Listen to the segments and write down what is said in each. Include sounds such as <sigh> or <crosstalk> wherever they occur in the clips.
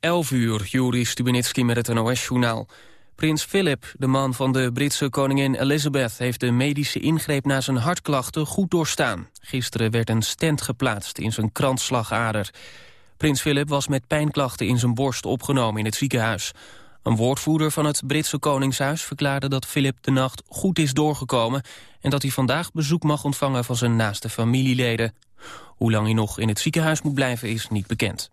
11 uur, Juri Stubenitski met het NOS-journaal. Prins Philip, de man van de Britse koningin Elizabeth... heeft de medische ingreep na zijn hartklachten goed doorstaan. Gisteren werd een stent geplaatst in zijn kransslagader. Prins Philip was met pijnklachten in zijn borst opgenomen in het ziekenhuis. Een woordvoerder van het Britse Koningshuis verklaarde dat Philip de nacht goed is doorgekomen... en dat hij vandaag bezoek mag ontvangen van zijn naaste familieleden. Hoe lang hij nog in het ziekenhuis moet blijven is niet bekend.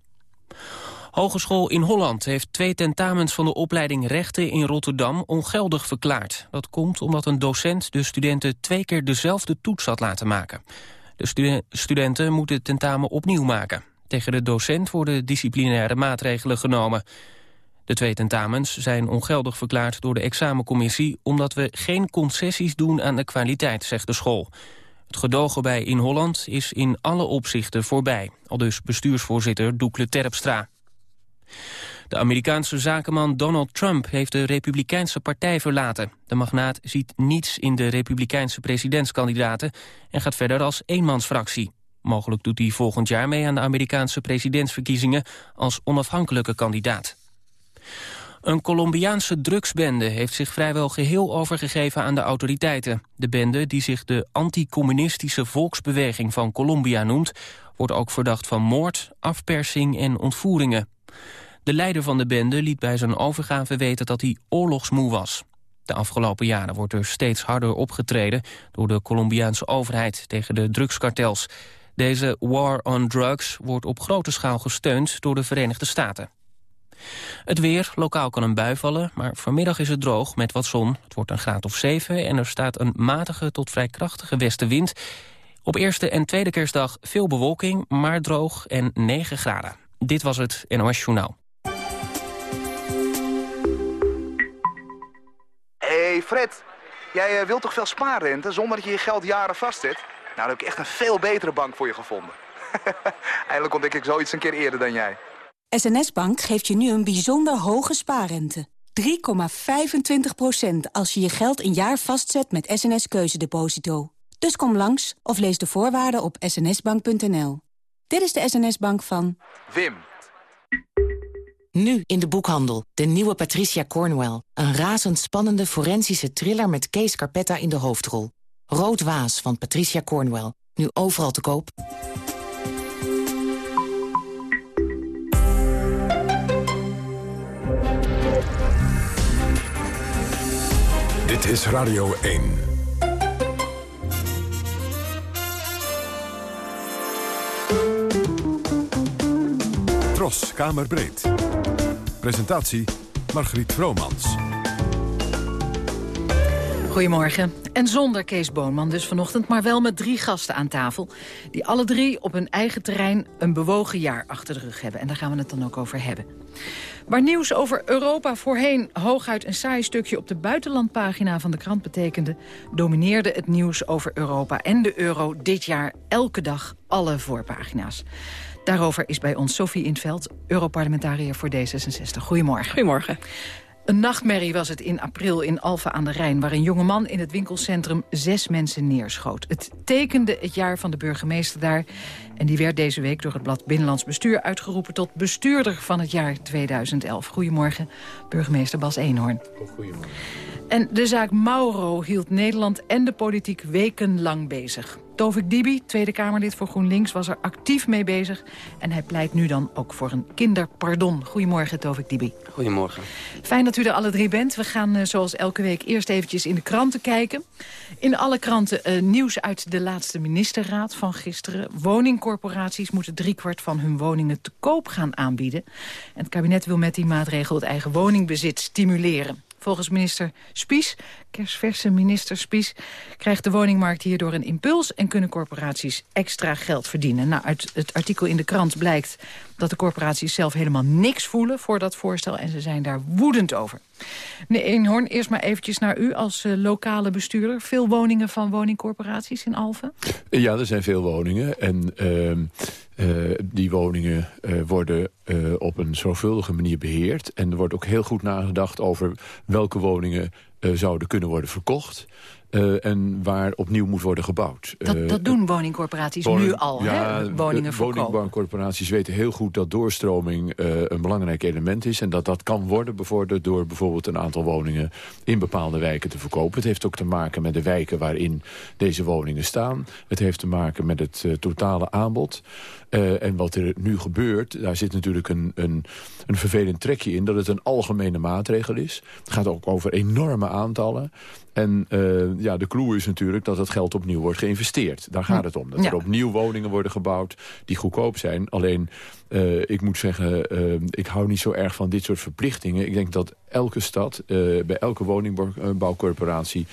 Hogeschool in Holland heeft twee tentamens van de opleiding Rechten in Rotterdam ongeldig verklaard. Dat komt omdat een docent de studenten twee keer dezelfde toets had laten maken. De studenten moeten het tentamen opnieuw maken. Tegen de docent worden disciplinaire maatregelen genomen. De twee tentamens zijn ongeldig verklaard door de examencommissie... omdat we geen concessies doen aan de kwaliteit, zegt de school. Het gedogen bij In Holland is in alle opzichten voorbij. Al dus bestuursvoorzitter Doekle Terpstra. De Amerikaanse zakenman Donald Trump heeft de Republikeinse partij verlaten. De magnaat ziet niets in de Republikeinse presidentskandidaten... en gaat verder als eenmansfractie. Mogelijk doet hij volgend jaar mee aan de Amerikaanse presidentsverkiezingen... als onafhankelijke kandidaat. Een Colombiaanse drugsbende heeft zich vrijwel geheel overgegeven aan de autoriteiten. De bende, die zich de anticommunistische volksbeweging van Colombia noemt... wordt ook verdacht van moord, afpersing en ontvoeringen. De leider van de bende liet bij zijn overgave weten dat hij oorlogsmoe was. De afgelopen jaren wordt er steeds harder opgetreden... door de Colombiaanse overheid tegen de drugskartels. Deze war on drugs wordt op grote schaal gesteund door de Verenigde Staten. Het weer, lokaal kan een bui vallen, maar vanmiddag is het droog met wat zon. Het wordt een graad of 7 en er staat een matige tot vrij krachtige westenwind. Op eerste en tweede kerstdag veel bewolking, maar droog en 9 graden. Dit was het NOS Journaal. Hey Fred, jij uh, wilt toch veel spaarrente zonder dat je je geld jaren vastzet? Nou, dan heb ik echt een veel betere bank voor je gevonden. <laughs> Eindelijk ontdek ik zoiets een keer eerder dan jij. SNS Bank geeft je nu een bijzonder hoge spaarrente. 3,25% als je je geld een jaar vastzet met SNS Keuzedeposito. Dus kom langs of lees de voorwaarden op snsbank.nl. Dit is de SNS Bank van... Wim. Nu in de boekhandel, de nieuwe Patricia Cornwell. Een razendspannende forensische thriller met Kees Carpetta in de hoofdrol. Rood Waas van Patricia Cornwell. Nu overal te koop. Dit is Radio 1. Kamerbreed. Presentatie Margriet Vromans. Goedemorgen. En zonder Kees Boonman dus vanochtend, maar wel met drie gasten aan tafel... die alle drie op hun eigen terrein een bewogen jaar achter de rug hebben. En daar gaan we het dan ook over hebben. Waar nieuws over Europa voorheen hooguit een saai stukje op de buitenlandpagina van de krant betekende, domineerde het nieuws over Europa en de euro dit jaar elke dag alle voorpagina's. Daarover is bij ons Sophie Intveld, Europarlementariër voor D66. Goedemorgen. Goedemorgen. Een nachtmerrie was het in april in Alphen aan de Rijn... waar een jongeman in het winkelcentrum zes mensen neerschoot. Het tekende het jaar van de burgemeester daar. En die werd deze week door het blad Binnenlands Bestuur uitgeroepen... tot bestuurder van het jaar 2011. Goedemorgen, burgemeester Bas Eenhoorn. Goedemorgen. En de zaak Mauro hield Nederland en de politiek wekenlang bezig. Tovik Dibi, Tweede Kamerlid voor GroenLinks, was er actief mee bezig. En hij pleit nu dan ook voor een kinderpardon. Goedemorgen, Tovik Dibi. Goedemorgen. Fijn dat u er alle drie bent. We gaan uh, zoals elke week eerst eventjes in de kranten kijken. In alle kranten uh, nieuws uit de laatste ministerraad van gisteren. Woningcorporaties moeten driekwart van hun woningen te koop gaan aanbieden. En het kabinet wil met die maatregel het eigen woningbezit stimuleren. Volgens minister Spies, kerstverse minister Spies... krijgt de woningmarkt hierdoor een impuls... en kunnen corporaties extra geld verdienen. Nou, uit het artikel in de krant blijkt dat de corporaties zelf helemaal niks voelen... voor dat voorstel en ze zijn daar woedend over. Nee, Eenhoorn, eerst maar eventjes naar u als uh, lokale bestuurder. Veel woningen van woningcorporaties in Alphen? Ja, er zijn veel woningen. En uh, uh, die woningen uh, worden op een zorgvuldige manier beheerd. En er wordt ook heel goed nagedacht over welke woningen zouden kunnen worden verkocht. En waar opnieuw moet worden gebouwd. Dat, dat doen woningcorporaties nu al, ja, hè? woningen verkopen. Woningbouwcorporaties weten heel goed dat doorstroming een belangrijk element is. En dat dat kan worden bevorderd door bijvoorbeeld een aantal woningen in bepaalde wijken te verkopen. Het heeft ook te maken met de wijken waarin deze woningen staan. Het heeft te maken met het totale aanbod. Uh, en wat er nu gebeurt, daar zit natuurlijk een, een, een vervelend trekje in... dat het een algemene maatregel is. Het gaat ook over enorme aantallen. En uh, ja, de clue is natuurlijk dat het geld opnieuw wordt geïnvesteerd. Daar gaat het om. Dat Ja. er opnieuw woningen worden gebouwd die goedkoop zijn. Alleen, uh, ik moet zeggen, uh, ik hou niet zo erg van dit soort verplichtingen. Ik denk dat elke stad, bij elke woningbouwcorporatie...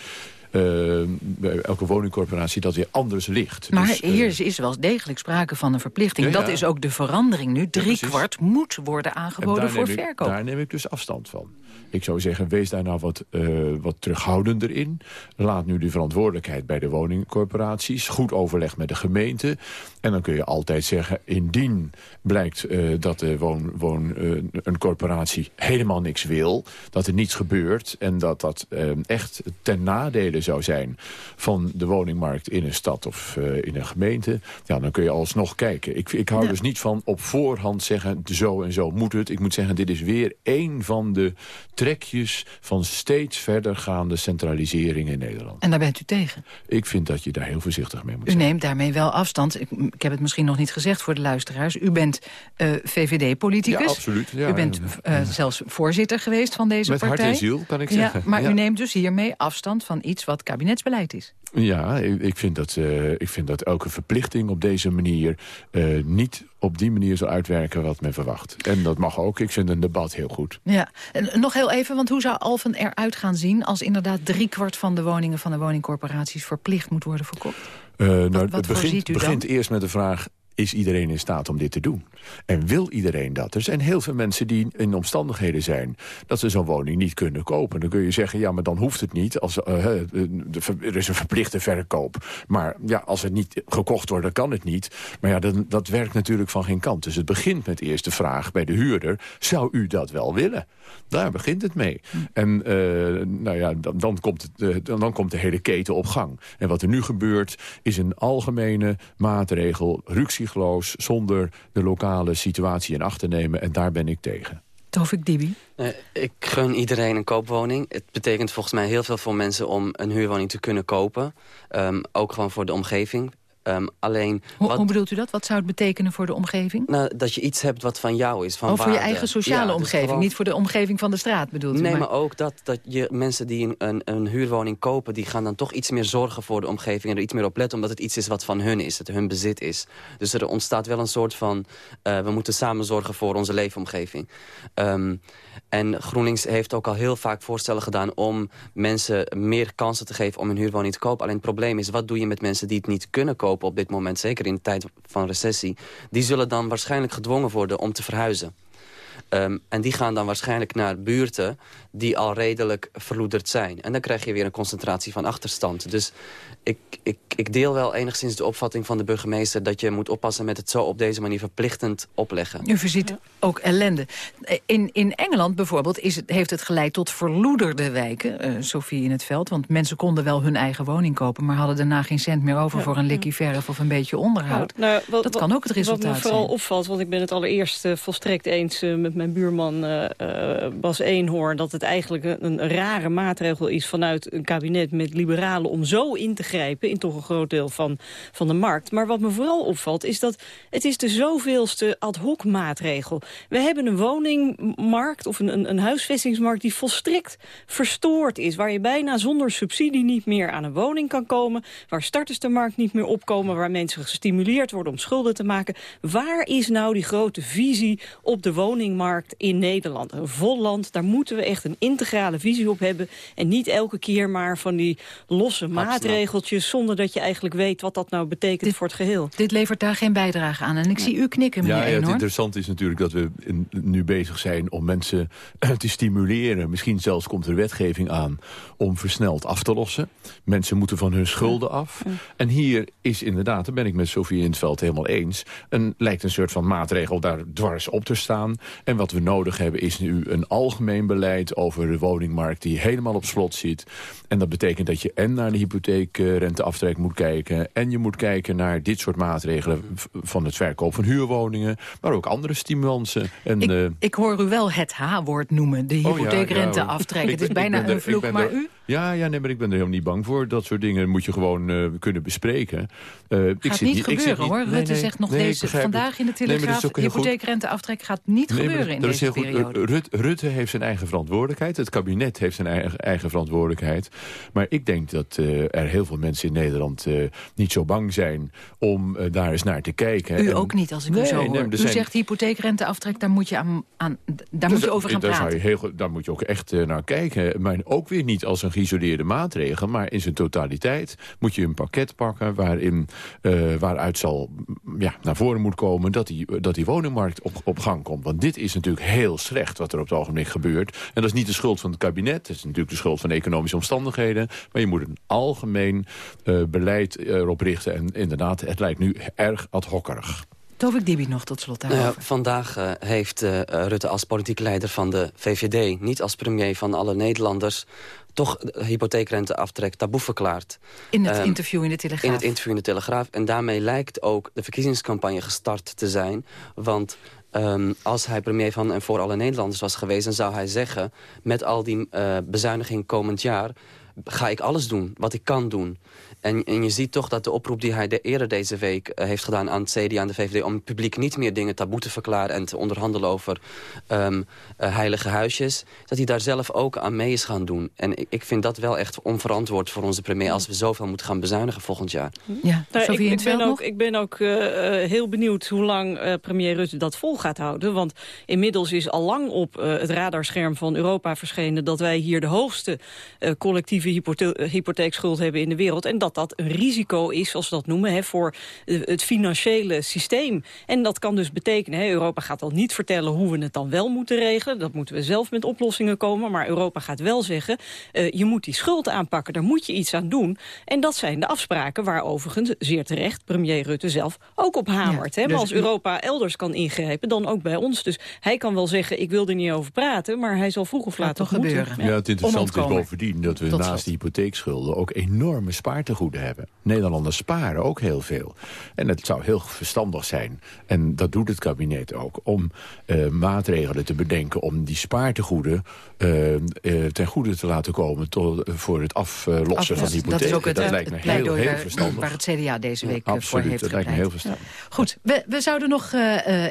Bij elke woningcorporatie dat weer anders ligt. Maar Dus, hier is, is wel degelijk sprake van een verplichting. Ja, Dat is ook de verandering nu. Drie kwart moet worden en aangeboden voor ik- verkoop. Daar neem ik dus afstand van. Ik zou zeggen, wees daar nou wat, uh, wat terughoudender in. Laat nu de verantwoordelijkheid bij de woningcorporaties. Goed overleg met de gemeente. En dan kun je altijd zeggen, indien blijkt uh, dat de woon, woon, uh, een corporatie helemaal niks wil... dat er niets gebeurt en dat dat echt ten nadele zou zijn... van de woningmarkt in een stad of uh, in een gemeente... Ja, dan kun je alsnog kijken. Ik, ik hou Ja. dus niet van op voorhand zeggen, zo en zo moet het. Ik moet zeggen, dit is weer één van de trekjes... van steeds verder gaande centralisering in Nederland. En daar bent u tegen. Ik vind dat je daar heel voorzichtig mee moet U zijn. neemt daarmee wel afstand. Ik, ik heb het misschien nog niet gezegd voor de luisteraars. U bent eh, VVD-politicus. Ja, absoluut. Ja, u bent en, eh, zelfs voorzitter geweest van deze Met hart partij. en ziel, kan ik Ja, zeggen. maar u neemt dus hiermee afstand van iets wat kabinetsbeleid is. Ja, ik, vind dat, eh, ik vind dat elke verplichting op deze manier... eh, niet op die manier zal uitwerken wat men verwacht. En dat mag ook. Ik vind een debat heel goed. Ja, en nog heel even, want hoe zou Alphen eruit gaan zien... als inderdaad driekwart van de woningen van de woningcorporaties... verplicht moet worden verkocht? Eh, nou, wat het begint, begint eerst met de vraag... is iedereen in staat om dit te doen? En wil iedereen dat? Er zijn heel veel mensen die in omstandigheden zijn... dat ze zo'n woning niet kunnen kopen. Dan kun je zeggen, ja, maar dan hoeft het niet. Als, de, er is een verplichte verkoop. Maar ja, als het niet gekocht wordt, dan kan het niet. Maar ja, dat, dat werkt natuurlijk van geen kant. Dus het begint met eerst de vraag bij de huurder... zou u dat wel willen? Daar begint het mee. En uh, nou ja, dan, dan, komt het, uh, dan, dan komt de hele keten op gang. En wat er nu gebeurt, is een algemene maatregel... zonder de lokale situatie in acht te nemen. En daar ben ik tegen. Tovik Dibi. Uh, ik gun iedereen een koopwoning. Het betekent volgens mij heel veel voor mensen om een huurwoning te kunnen kopen. Um, ook gewoon voor de omgeving. Um, alleen, hoe, wat, hoe bedoelt u dat? Wat zou het betekenen voor de omgeving? Nou, dat je iets hebt wat van jou is, van oh, voor waarde. je eigen sociale ja, omgeving, dus gewoon... niet voor de omgeving van de straat bedoelt nee, u? Nee, maar... maar ook dat, dat je mensen die een, een, een, huurwoning kopen... die gaan dan toch iets meer zorgen voor de omgeving... en er iets meer op letten, omdat het iets is wat van hun is. Het hun bezit is. Dus er ontstaat wel een soort van... Uh, we moeten samen zorgen voor onze leefomgeving. Um, en GroenLinks heeft ook al heel vaak voorstellen gedaan... om mensen meer kansen te geven om een huurwoning te kopen. Alleen het probleem is, wat doe je met mensen die het niet kunnen kopen op dit moment... zeker in de tijd van recessie... die zullen dan waarschijnlijk gedwongen worden om te verhuizen. Um, en die gaan dan waarschijnlijk naar buurten die al redelijk verloederd zijn. En dan krijg je weer een concentratie van achterstand. Dus ik, ik, ik deel wel enigszins de opvatting van de burgemeester... dat je moet oppassen met het zo op deze manier verplichtend opleggen. U voorziet ook ellende. In, in Engeland bijvoorbeeld is het, heeft het geleid tot verloederde wijken. Uh, Sophie in het veld, want mensen konden wel hun eigen woning kopen... maar hadden daarna geen cent meer over ja, voor een likkie verf of een beetje onderhoud. Ja, nou, wat, dat kan ook het resultaat zijn. Wat me vooral opvalt, want ik ben het allereerst uh, volstrekt eens... Uh, met mijn buurman uh, Bas Eenhoorn... dat het eigenlijk een, een, rare maatregel is vanuit een kabinet met liberalen... om zo in te grijpen in toch een groot deel van, van de markt. Maar wat me vooral opvalt is dat het is de zoveelste ad hoc maatregel. We hebben een woningmarkt of een, een, een huisvestingsmarkt die volstrekt verstoord is. Waar je bijna zonder subsidie niet meer aan een woning kan komen. Waar starters de markt niet meer opkomen. Waar mensen gestimuleerd worden om schulden te maken. Waar is nou die grote visie op de woningmarkt in Nederland? Een vol land, daar moeten we echt een integrale visie op hebben. En niet elke keer maar van die losse maatregeltjes... zonder dat je eigenlijk weet wat dat nou betekent dit, voor het geheel. Dit levert daar geen bijdrage aan. En ik zie u knikken, meneer ja, ja, Het interessante is natuurlijk dat we in, nu bezig zijn om mensen <clears throat> te stimuleren. Misschien zelfs komt er wetgeving aan om versneld af te lossen. Mensen moeten van hun schulden af. Ja. En hier is inderdaad, daar ben ik met Sofie in het veld helemaal eens... Een, lijkt een soort van maatregel daar dwars op te staan. En wat we nodig hebben is nu een algemeen beleid over de woningmarkt die helemaal op slot zit. En dat betekent dat je en naar de hypotheekrenteaftrek moet kijken... en je moet kijken naar dit soort maatregelen van het verkoop van huurwoningen... maar ook andere stimulansen. En, ik, uh, ik hoor u wel het H-woord noemen, de hypotheekrenteaftrek. Oh, ja, ja, <laughs> het is bijna een vloek, maar u? Ja, ja nee, maar ik ben er helemaal niet bang voor. Dat soort dingen moet je gewoon uh, kunnen bespreken. Uh, gaat ik zit niet gebeuren, ik zit hoor. Niet, nee, Rutte nee, zegt nog nee, deze, vandaag in de Telegraaf... Hypotheekrenteaftrek gaat niet gebeuren in dat deze is heel periode. Goed. Rut, Rutte heeft zijn eigen verantwoordelijkheid. Het kabinet heeft zijn eigen, eigen verantwoordelijkheid. Maar ik denk dat uh, er heel veel mensen in Nederland niet zo bang zijn... om daar eens naar te kijken. U en, ook niet, als ik u zo hoor. U zijn, zegt hypotheekrenteaftrek, daar moet je, aan, aan daar moet je over gaan daar praten. Zou je heel, daar moet je ook echt naar kijken. Maar ook weer niet als een geïsoleerde maatregel... maar in zijn totaliteit moet je een pakket pakken... waarin, uh, waaruit zal ja, naar voren moet komen dat die, dat die woningmarkt op, op gang komt. Want dit is natuurlijk heel slecht wat er op het ogenblik gebeurt. En dat is niet de schuld van het kabinet. Dat is natuurlijk de schuld van de economische omstandigheden. Maar je moet een algemeen uh, beleid erop richten. En inderdaad, het lijkt nu erg ad hockerig. Tovik Dibi nog tot slot daarover. Nou ja, vandaag uh, heeft uh, Rutte als politiek leider van de VVD... niet als premier van alle Nederlanders... toch hypotheekrenteaftrek taboe verklaard. In het um, interview in de Telegraaf. In het interview in de Telegraaf. En daarmee lijkt ook de verkiezingscampagne gestart te zijn. Want Um, als hij premier van en voor alle Nederlanders was geweest... dan zou hij zeggen, met al die uh, bezuiniging komend jaar... ga ik alles doen wat ik kan doen. En, en je ziet toch dat de oproep die hij de, eerder deze week uh, heeft gedaan... aan het CDA en de VVD om het publiek niet meer dingen taboe te verklaren... en te onderhandelen over um, uh, heilige huisjes... dat hij daar zelf ook aan mee is gaan doen. En ik, ik vind dat wel echt onverantwoord voor onze premier... als we zoveel moeten gaan bezuinigen volgend jaar. Ja, nou, ik, ik, ben ook, ik ben ook uh, heel benieuwd hoe lang premier Rutte dat vol gaat houden. Want inmiddels is al lang op het radarscherm van Europa verschenen... dat wij hier de hoogste collectieve hypothe hypotheekschuld hebben in de wereld... en dat dat een risico is, zoals we dat noemen, hè, voor het financiële systeem. En dat kan dus betekenen, hè, Europa gaat al niet vertellen hoe we het dan wel moeten regelen. Dat moeten we zelf met oplossingen komen. Maar Europa gaat wel zeggen, uh, je moet die schuld aanpakken, daar moet je iets aan doen. En dat zijn de afspraken waar overigens, zeer terecht, premier Rutte zelf ook op hamert. Ja, hè. Maar dus als Europa elders kan ingrijpen, dan ook bij ons. Dus hij kan wel zeggen, ik wil er niet over praten, maar hij zal vroeg of laat toch gebeuren. Ja, het interessante is bovendien dat we Tot naast die hypotheekschulden ook enorme spaartegoeden hebben. Nederlanders sparen ook heel veel. En het zou heel verstandig zijn, en dat doet het kabinet ook... om uh, maatregelen te bedenken om die spaartegoeden uh, uh, ten goede te laten komen... Tot, voor het aflossen Af, van hypotheken. Dat is ook het, dat lijkt me het heel, verstandig. waar het CDA deze week ja, absoluut, voor heeft dat lijkt me heel verstandig. Ja. Goed, we, we zouden nog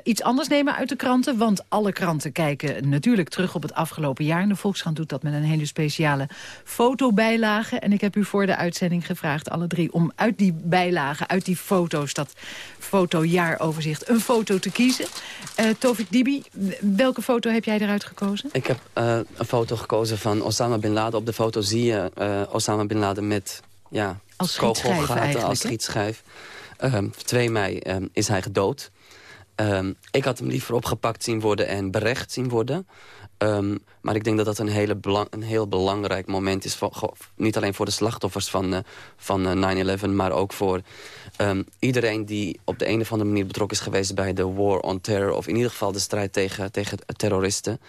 iets anders nemen uit de kranten... want alle kranten kijken natuurlijk terug op het afgelopen jaar. En de Volkskrant doet dat met een hele speciale fotobijlage. En ik heb u voor de uitzending gevraagd, alle drie... om uit die bijlagen, uit die foto's, dat fotojaaroverzicht... een foto te kiezen. Uh, Tovik Dibi, welke foto heb jij eruit gekozen? Ik heb uh, een foto gekozen van Osama Bin Laden. Op de foto zie je uh, Osama Bin Laden met ja, als kogelgaten als schietschijf. Um, 2 mei um, is hij gedood. Um, ik had hem liever opgepakt zien worden en berecht zien worden. Um, maar ik denk dat dat een, hele belang, een heel belangrijk moment is. Voor, niet alleen voor de slachtoffers van, uh, van uh, 9-11, maar ook voor um, iedereen die op de een of andere manier betrokken is geweest bij de war on terror. Of in ieder geval de strijd tegen, tegen terroristen.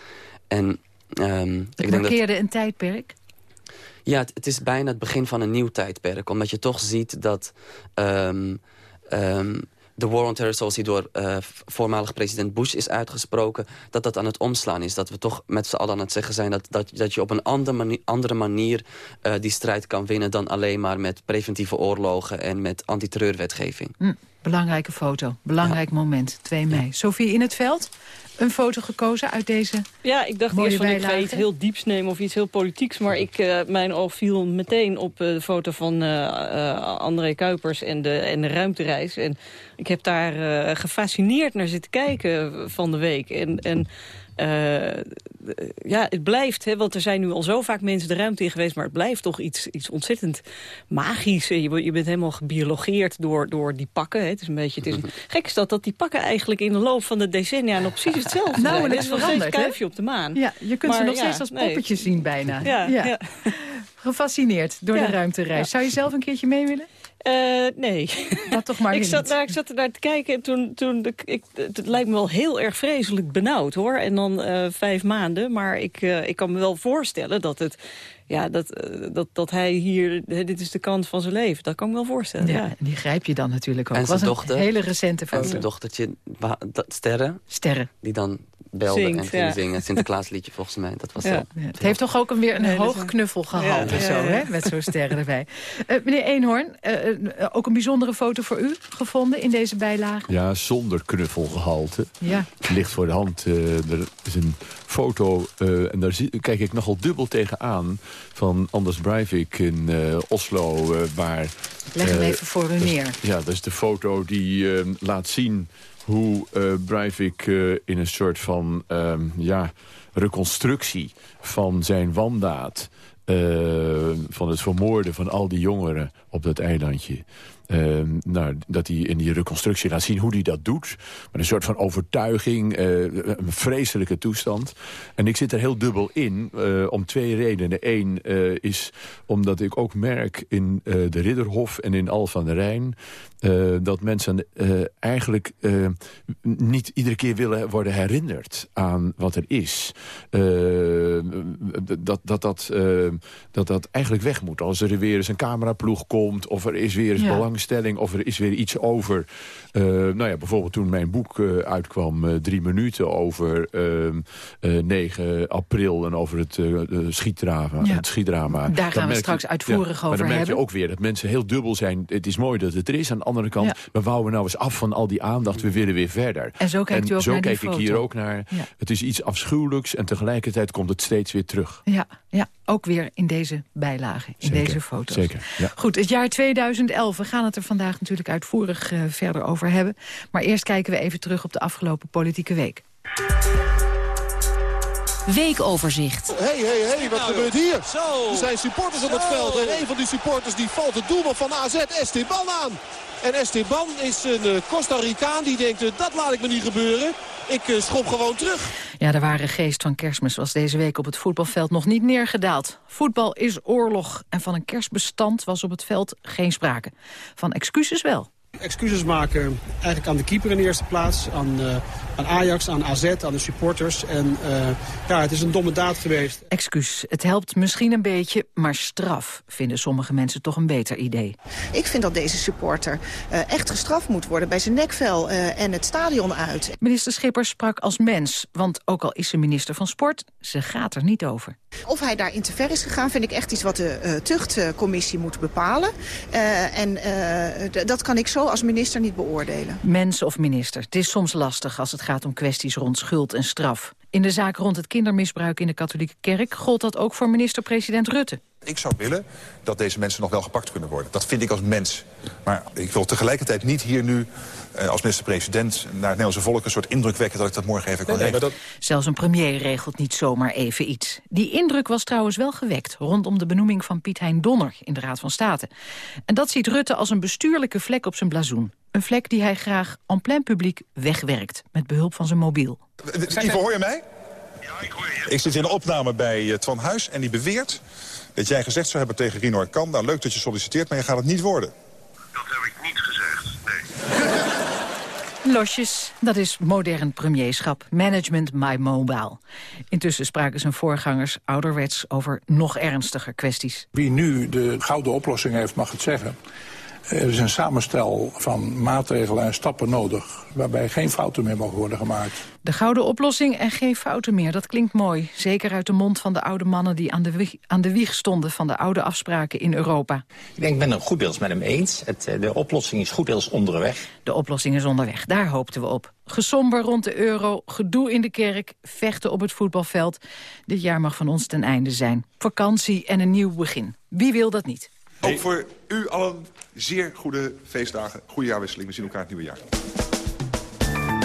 En, het ik markeerde dat, een tijdperk? Ja, het, het, is bijna het begin van een nieuw tijdperk. Omdat je toch ziet dat... Um, de war on terror zoals die door uh, voormalig president Bush is uitgesproken... dat dat aan het omslaan is. Dat we toch met z'n allen aan het zeggen zijn... dat, dat, dat je op een andere manier, andere manier uh, die strijd kan winnen... dan alleen maar met preventieve oorlogen en met antiterreurwetgeving. Hm, belangrijke foto, belangrijk ja. moment, 2 mei. Ja. Sophie in het veld, een foto gekozen uit deze Ja, ik dacht eerst van ik ga iets heel dieps nemen of iets heel politieks. Maar ik, uh, mijn oog viel meteen op uh, de foto van uh, uh, André Kuipers en de, en de ruimtereis. En ik heb daar uh, gefascineerd naar zitten kijken van de week. En, en ja, het blijft, hè, want er zijn nu al zo vaak mensen de ruimte in geweest... maar het blijft toch iets, iets ontzettend magisch. Je, je bent helemaal gebiologeerd door, door die pakken. Hè. Het is een beetje, het is <laughs> gek is dat, dat die pakken eigenlijk in de loop van de decennia... nog precies hetzelfde nou, zijn. het is veranderd, een kuifje op de maan. Ja, je kunt maar, ze nog ja, steeds als nee. poppetjes zien bijna. Ja, ja. Gefascineerd door Ja. de ruimtereis. Ja. Zou je zelf een keertje mee willen? Uh, nee. Dat toch maar <laughs> ik, zat, nou, ik zat er naar te kijken en toen, toen de, ik, het lijkt me wel heel erg vreselijk benauwd hoor. En dan uh, vijf maanden. Maar ik, uh, ik kan me wel voorstellen dat het ja, dat, dat, dat hij hier, dit is de kant van zijn leven. Dat kan ik me wel voorstellen. Ja, ja. die grijp je dan natuurlijk ook. En zijn was dochter, een hele recente foto. En zijn dochtertje, Sterren. Sterren. Die dan belde Zingt, en ging ja. zingen. Sinterklaasliedje volgens mij. Dat was ja. ja. Het heeft toch ook een weer een nee, hoog knuffelgehalte zo, hè? met zo'n sterren erbij. Uh, meneer Eenhoorn, uh, uh, ook een bijzondere foto voor u gevonden in deze bijlage? Ja, zonder knuffelgehalte. Ja. Ligt voor de hand. er is een foto, en daar zie, kijk ik nogal dubbel tegenaan... van Anders Breivik in Oslo, waar... Leg hem even voor u neer. Ja, dat is de foto die laat zien hoe Breivik in een soort van um, ja, reconstructie van zijn wandaad... Van het vermoorden van al die jongeren op dat eilandje... Uh, nou, dat hij in die reconstructie laat zien hoe hij dat doet. Met een soort van overtuiging, uh, een vreselijke toestand. En ik zit er heel dubbel in, uh, om twee redenen. Eén is omdat ik ook merk in de Ridderhof en in Al van de Rijn... dat mensen eigenlijk niet iedere keer willen worden herinnerd aan wat er is. dat, dat, dat, dat dat eigenlijk weg moet. Als er weer eens een cameraploeg komt of er is weer eens ja. belangstelling... of er is weer iets over... Nou ja, bijvoorbeeld toen mijn boek uitkwam... Drie minuten over 9 april en over het, schietdrama, ja. het schietdrama. Daar gaan we straks uitvoerig ja, over Maar dan merk hebben. je ook weer dat mensen heel dubbel zijn. Het is mooi dat het er is. Aan andere kant, ja. we wouden nou eens af van al die aandacht. We willen weer verder. En zo kijkt en u ook zo naar kijk die ik foto. hier ook naar. Het is iets afschuwelijks en tegelijkertijd komt het steeds weer terug. Ja, ja ook weer in deze bijlage, in Zeker, deze foto's. Zeker, ja. Goed, het jaar 2011. We gaan het er vandaag natuurlijk uitvoerig uh, verder over hebben. Maar eerst kijken we even terug op de afgelopen politieke week. Weekoverzicht. Hé, hé, hé, wat gebeurt hier? Zo. Er zijn supporters op het veld. En een van die supporters die valt het doelman van AZ, Esteban, aan. En Esteban is een uh, Costa Ricaan die denkt, uh, dat laat ik me niet gebeuren. Ik uh, schop gewoon terug. Ja, de ware geest van kerstmis was deze week op het voetbalveld nog niet neergedaald. Voetbal is oorlog en van een kerstbestand was op het veld geen sprake. Van excuses wel. Excuses maken eigenlijk aan de keeper in de eerste plaats, aan, uh, aan Ajax, aan AZ, aan de supporters. En uh, ja, het is een domme daad geweest. Excuus, het helpt misschien een beetje, maar straf vinden sommige mensen toch een beter idee. Ik vind dat deze supporter uh, echt gestraft moet worden bij zijn nekvel en het stadion uit. Minister Schippers sprak als mens, want ook al is ze minister van Sport, ze gaat er niet over. Of hij daarin te ver is gegaan, vind ik echt iets wat de tuchtcommissie moet bepalen. en dat kan ik zo als minister niet beoordelen. Mens of minister, het is soms lastig als het gaat om kwesties rond schuld en straf. In de zaak rond het kindermisbruik in de katholieke kerk gold dat ook voor minister-president Rutte. Ik zou willen dat deze mensen nog wel gepakt kunnen worden. Dat vind ik als mens. Maar ik wil tegelijkertijd niet hier nu uh, als minister-president... naar het Nederlandse volk een soort indruk wekken dat ik dat morgen even kan nee, nee, dat... Zelfs een premier regelt niet zomaar even iets. Die indruk was trouwens wel gewekt rondom de benoeming van Piet Hein Donner in de Raad van State. En dat ziet Rutte als een bestuurlijke vlek op zijn blazoen. Een vlek die hij graag en plein publiek wegwerkt met behulp van zijn mobiel. Ivo, hoor je mij? Ja, ik hoor je. Ik zit in een opname bij uh, Twan Huis en die beweert dat jij gezegd zou hebben tegen Rino Kan... nou, leuk dat je solliciteert, maar je gaat het niet worden. Dat heb ik niet gezegd, nee. <laughs> Losjes, dat is modern premierschap. Management my mobile. Intussen spraken zijn voorgangers ouderwets over nog ernstiger kwesties. Wie nu de gouden oplossing heeft, mag het zeggen. Er is een samenstel van maatregelen en stappen nodig... waarbij geen fouten meer mogen worden gemaakt. De gouden oplossing en geen fouten meer, dat klinkt mooi. Zeker uit de mond van de oude mannen die aan de, wieg, aan de wieg stonden... van de oude afspraken in Europa. Ik denk, ik ben het goed deels met hem eens. Het, de oplossing is goed deels onderweg. De oplossing is onderweg, daar hoopten we op. Gesomber rond de euro, gedoe in de kerk, vechten op het voetbalveld. Dit jaar mag van ons ten einde zijn. Vakantie en een nieuw begin. Wie wil dat niet? Ook voor u allen zeer goede feestdagen, goede jaarwisseling. We zien elkaar het nieuwe jaar.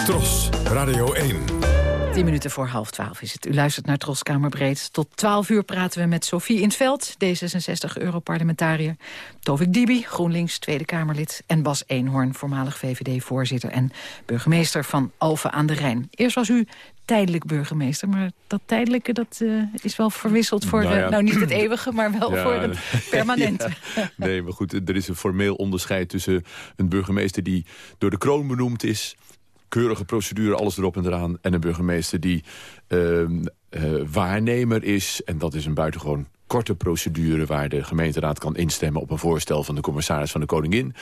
Tros, Radio 1. 10 minuten voor half 12 is het. U luistert naar Troskamerbreed. Tot 12 uur praten we met Sophie Intveld, D66-europarlementariër. Tovik Dibi, GroenLinks, Tweede Kamerlid. En Bas Eenhoorn, voormalig VVD-voorzitter en burgemeester van Alphen aan de Rijn. Eerst was u tijdelijk burgemeester. Maar dat tijdelijke dat, uh, is wel verwisseld voor nou, de, ja. nou niet het eeuwige, maar wel ja, voor het <laughs> permanente. Ja. Nee, maar goed, er is een formeel onderscheid tussen een burgemeester die door de kroon benoemd is keurige procedure, alles erop en eraan. En een burgemeester die uh, uh, waarnemer is. En dat is een buitengewoon korte procedure waar de gemeenteraad kan instemmen op een voorstel van de commissaris van de Koningin.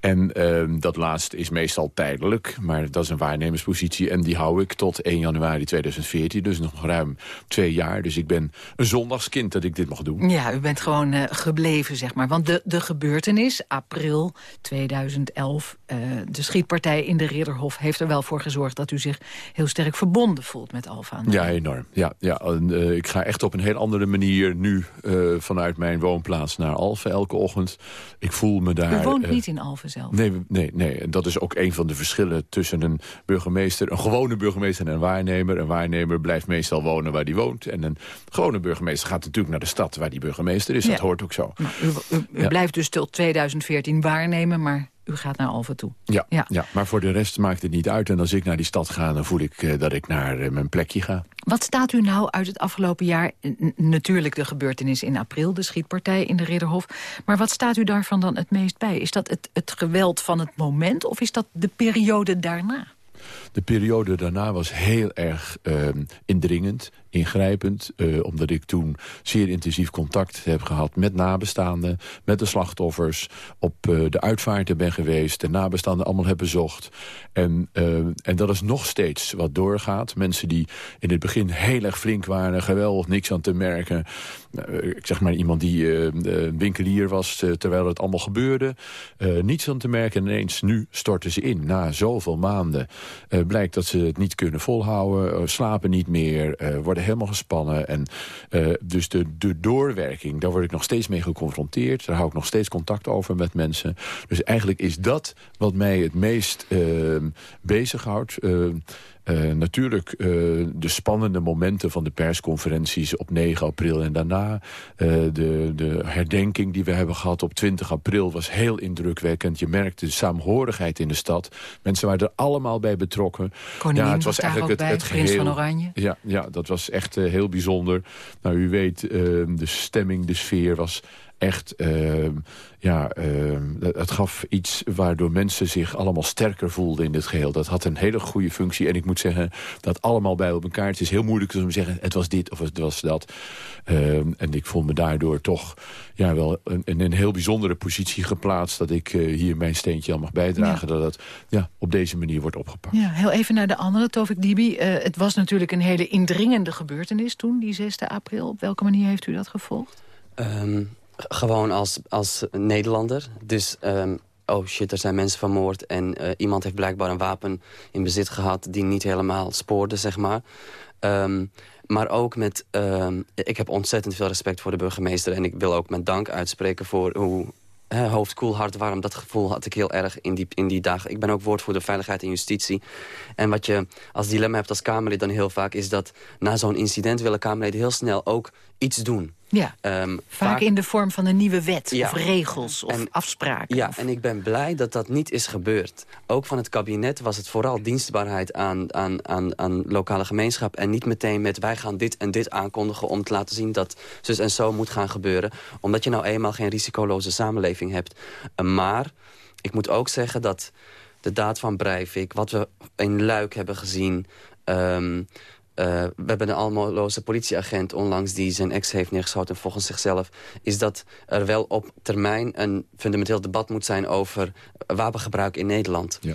En uh, dat laatste is meestal tijdelijk, maar dat is een waarnemerspositie en die hou ik tot 1 januari 2014, dus nog ruim twee jaar. Dus ik ben een zondagskind dat ik dit mag doen. Ja, u bent gewoon uh, gebleven, zeg maar. Want de, de gebeurtenis, april 2011, uh, de schietpartij in de Ridderhof heeft er wel voor gezorgd dat u zich heel sterk verbonden voelt met Alfa. Ja, enorm. Ja, ja, en, uh, ik ga echt op een heel andere manier nu uh, vanuit mijn woonplaats naar Alphen elke ochtend. Ik voel me daar... U woont uh, niet in Alphen zelf? Nee, nee, nee. En dat is ook een van de verschillen tussen een burgemeester... een gewone burgemeester en een waarnemer. Een waarnemer blijft meestal wonen waar hij woont. En een gewone burgemeester gaat natuurlijk naar de stad waar die burgemeester is. Ja. Dat hoort ook zo. Maar u, u, u ja. blijft dus tot 2014 waarnemen, maar u gaat naar Alphen toe. Ja, ja. ja, maar voor de rest maakt het niet uit. En als ik naar die stad ga, dan voel ik uh, dat ik naar uh, mijn plekje ga. Wat staat u nou uit het afgelopen jaar? N natuurlijk de gebeurtenis in april, de schietpartij in de Ridderhof. Maar wat staat u daarvan dan het meest bij? Is dat het, het geweld van het moment of is dat de periode daarna? De periode daarna was heel erg uh, indringend, ingrijpend. Uh, omdat ik toen zeer intensief contact heb gehad met nabestaanden, met de slachtoffers. Op uh, de uitvaarten ben geweest, de nabestaanden allemaal heb bezocht. En, uh, en dat is nog steeds wat doorgaat. Mensen die in het begin heel erg flink waren, geweldig niks aan te merken. ik zeg maar iemand die winkelier was terwijl het allemaal gebeurde. niets aan te merken en ineens nu storten ze in na zoveel maanden. Blijkt dat ze het niet kunnen volhouden, slapen niet meer, uh, helemaal gespannen. En dus de, de doorwerking, daar word ik nog steeds mee geconfronteerd. Daar hou ik nog steeds contact over met mensen. Dus eigenlijk is dat wat mij het meest bezighoudt. Uh, natuurlijk uh, de spannende momenten van de persconferenties op 9 april en daarna. Uh, de, de herdenking die we hebben gehad op 20 april was heel indrukwekkend. Je merkte de saamhorigheid in de stad. Mensen waren er allemaal bij betrokken. Koningin ja, het was, was eigenlijk het, bij, het geheel. van Oranje. Ja, ja, dat was echt heel bijzonder. Nou, u weet, de stemming, de sfeer was echt, uh, ja, uh, het gaf iets waardoor mensen zich allemaal sterker voelden in dit geheel. Dat had een hele goede functie. En ik moet zeggen, dat allemaal bij elkaar. Het is heel moeilijk om te zeggen, het was dit of het was dat. Uh, en ik voel me daardoor toch ja, wel in een heel bijzondere positie geplaatst... dat ik uh, hier mijn steentje aan mag bijdragen. Ja. Dat het ja, op deze manier wordt opgepakt. Ja, heel even naar de andere, Tovik Dibi. Uh, het was natuurlijk een hele indringende gebeurtenis toen, die 6 april. Op welke manier heeft u dat gevolgd? Um, gewoon als, als Nederlander. Dus, um, oh shit, er zijn mensen vermoord... en uh, iemand heeft blijkbaar een wapen in bezit gehad... die niet helemaal spoorde, zeg maar. Um, maar ook met... Um, ik heb ontzettend veel respect voor de burgemeester... en ik wil ook mijn dank uitspreken voor hoe uh, hoofd, koel, hart, warm. Dat gevoel had ik heel erg in die, in die dagen. Ik ben ook woordvoerder veiligheid en justitie. En wat je als dilemma hebt als Kamerlid dan heel vaak... is dat na zo'n incident willen Kamerleden heel snel ook iets doen. Ja, um, vaak, vaak, in de vorm van een nieuwe wet ja. of regels of en, afspraken. Ja, of... en ik ben blij dat dat niet is gebeurd. Ook van het kabinet was het vooral dienstbaarheid aan, aan, aan, aan lokale gemeenschap... en niet meteen met wij gaan dit en dit aankondigen... om te laten zien dat zus en zo moet gaan gebeuren. Omdat je nou eenmaal geen risicoloze samenleving hebt. Maar ik moet ook zeggen dat de daad van Breivik... wat we in Luik hebben gezien... Um, uh, we hebben een almeloze politieagent onlangs die zijn ex heeft neergeschoten volgens zichzelf, is dat er wel op termijn een fundamenteel debat moet zijn over wapengebruik in Nederland. Ja,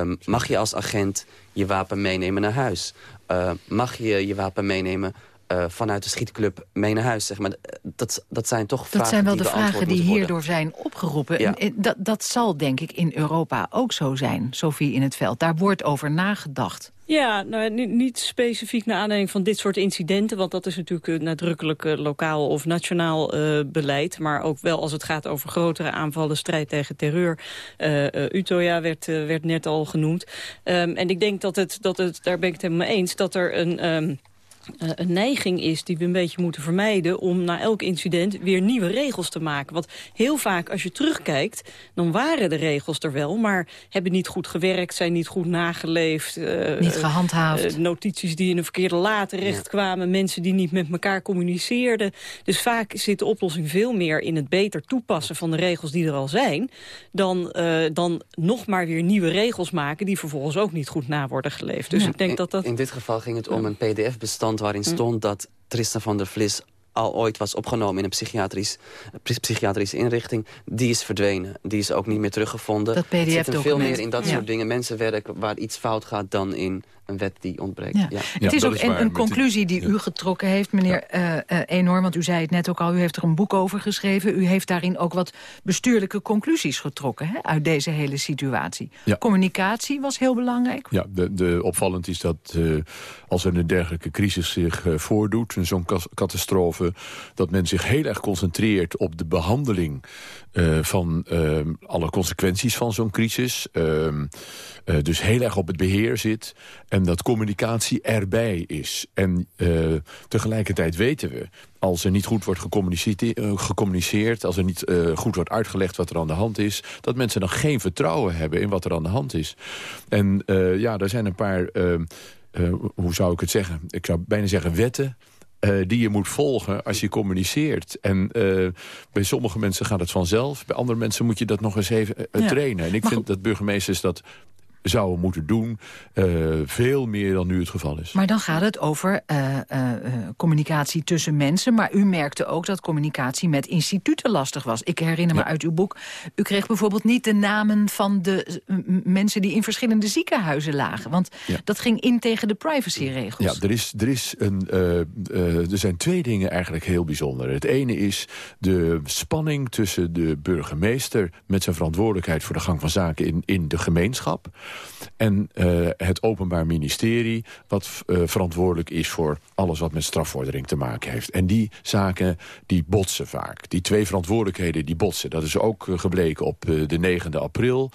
um, mag je als agent je wapen meenemen naar huis? Uh, mag je je wapen meenemen eh, vanuit de schietclub mee naar huis. Zeg maar. dat, dat zijn toch vragen Dat zijn wel die de vragen die worden. hierdoor zijn opgeroepen. Ja. En, dat, dat zal denk ik in Europa ook zo zijn, Sophie in het veld. Daar wordt over nagedacht. Ja, nou, niet, specifiek naar aanleiding van dit soort incidenten... want dat is natuurlijk nadrukkelijk eh, lokaal of nationaal eh, beleid... maar ook wel als het gaat over grotere aanvallen, strijd tegen terreur. Eh eh, Utoya werd, werd net al genoemd. Ehm, en ik denk dat het, dat het, daar ben ik het helemaal mee eens... dat er een... ehm, eh, een neiging is die we een beetje moeten vermijden... om na elk incident weer nieuwe regels te maken. Want heel vaak als je terugkijkt, dan waren de regels er wel... maar hebben niet goed gewerkt, zijn niet goed nageleefd. eh, Niet gehandhaafd. eh, notities die in een verkeerde la terechtkwamen. Mensen die niet met elkaar communiceerden. Dus vaak zit de oplossing veel meer in het beter toepassen... van de regels die er al zijn... dan, eh, dan nog maar weer nieuwe regels maken... die vervolgens ook niet goed na worden geleefd. Dus Ja. ik denk in, dat dat... In dit geval ging het om een pdf-bestand waarin stond dat Tristan van der Vlis al ooit was opgenomen in een psychiatrisch, psy- psychiatrische inrichting. Die is verdwenen. Die is ook niet meer teruggevonden. Dat Het zit hem veel meer in dat Ja. soort dingen. Mensenwerk waar iets fout gaat dan in een wet die ontbreekt. Ja. Ja. het is ook een, een conclusie die u getrokken heeft, meneer eh eh, Eenhoorn. Want u zei het net ook al, u heeft er een boek over geschreven. U heeft daarin ook wat bestuurlijke conclusies getrokken hè, uit deze hele situatie. Ja. Communicatie was heel belangrijk. Ja, de, de opvallend is dat eh, als er een dergelijke crisis zich eh, voordoet, zo'n catastrofe, dat men zich heel erg concentreert op de behandeling eh, van alle consequenties van zo'n crisis. Ehm, eh, dus heel erg op het beheer zit. En dat communicatie erbij is. En eh, tegelijkertijd weten we, als er niet goed wordt gecommuniceerd, eh, als er niet eh, goed wordt uitgelegd wat er aan de hand is... dat mensen dan geen vertrouwen hebben in wat er aan de hand is. En ja, er zijn een paar, hoe zou ik het zeggen? Ik zou bijna zeggen wetten... die je moet volgen als je communiceert. En bij sommige mensen gaat het vanzelf. Bij andere mensen moet je dat nog eens even Ja. trainen. En ik Maar vind dat burgemeesters dat zouden moeten doen. eh, veel meer dan nu het geval is. Maar dan gaat het over eh, eh, communicatie tussen mensen. Maar u merkte ook dat communicatie met instituten lastig was. Ik herinner me uit uw boek... u kreeg bijvoorbeeld niet de namen van de mensen... die in verschillende ziekenhuizen lagen. Want Ja. dat ging in tegen de privacyregels. Ja, er, is, er, is een, er zijn twee dingen eigenlijk heel bijzonder. Het ene is de spanning tussen de burgemeester... met zijn verantwoordelijkheid voor de gang van zaken in, in de gemeenschap... en eh, het Openbaar Ministerie... wat eh, verantwoordelijk is voor alles wat met strafvordering te maken heeft. En die zaken die botsen vaak. Die twee verantwoordelijkheden die botsen. Dat is ook eh, gebleken op de 9e april...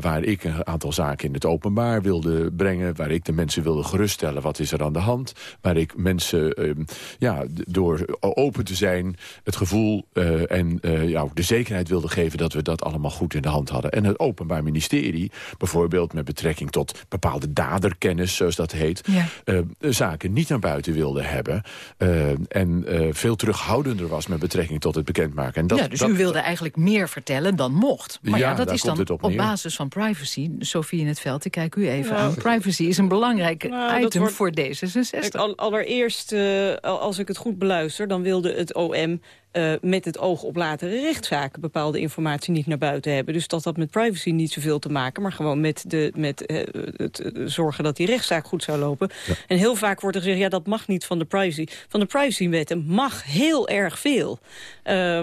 waar ik een aantal zaken in het openbaar wilde brengen... waar ik de mensen wilde geruststellen wat is er aan de hand... waar ik mensen eh, ja, door open te zijn het gevoel en ja, de zekerheid wilde geven... dat we dat allemaal goed in de hand hadden. En het Openbaar Ministerie, bijvoorbeeld met betrekking tot bepaalde daderkennis... zoals dat heet, Ja. eh, zaken niet naar buiten wilde hebben... eh, en eh, veel terughoudender was met betrekking tot het bekendmaken. En dat, ja, dus dat- u wilde eigenlijk meer vertellen dan mocht. Maar ja, Ja, dat is dan op basis van privacy. Sophie in het veld, ik kijk u even Nou, aan. Privacy is een belangrijk Nou, item wordt- voor D66. Kijk, al- allereerst, eh, al- als ik het goed beluister... dan wilde het OM eh, met het oog op latere rechtszaken... bepaalde informatie niet naar buiten hebben. Dus dat had met privacy niet zoveel te maken... maar gewoon met, de, met eh, het eh, zorgen dat die rechtszaak goed zou lopen. En heel vaak wordt er gezegd, ja, dat mag niet van de privacy. Van de privacywetten mag heel erg veel.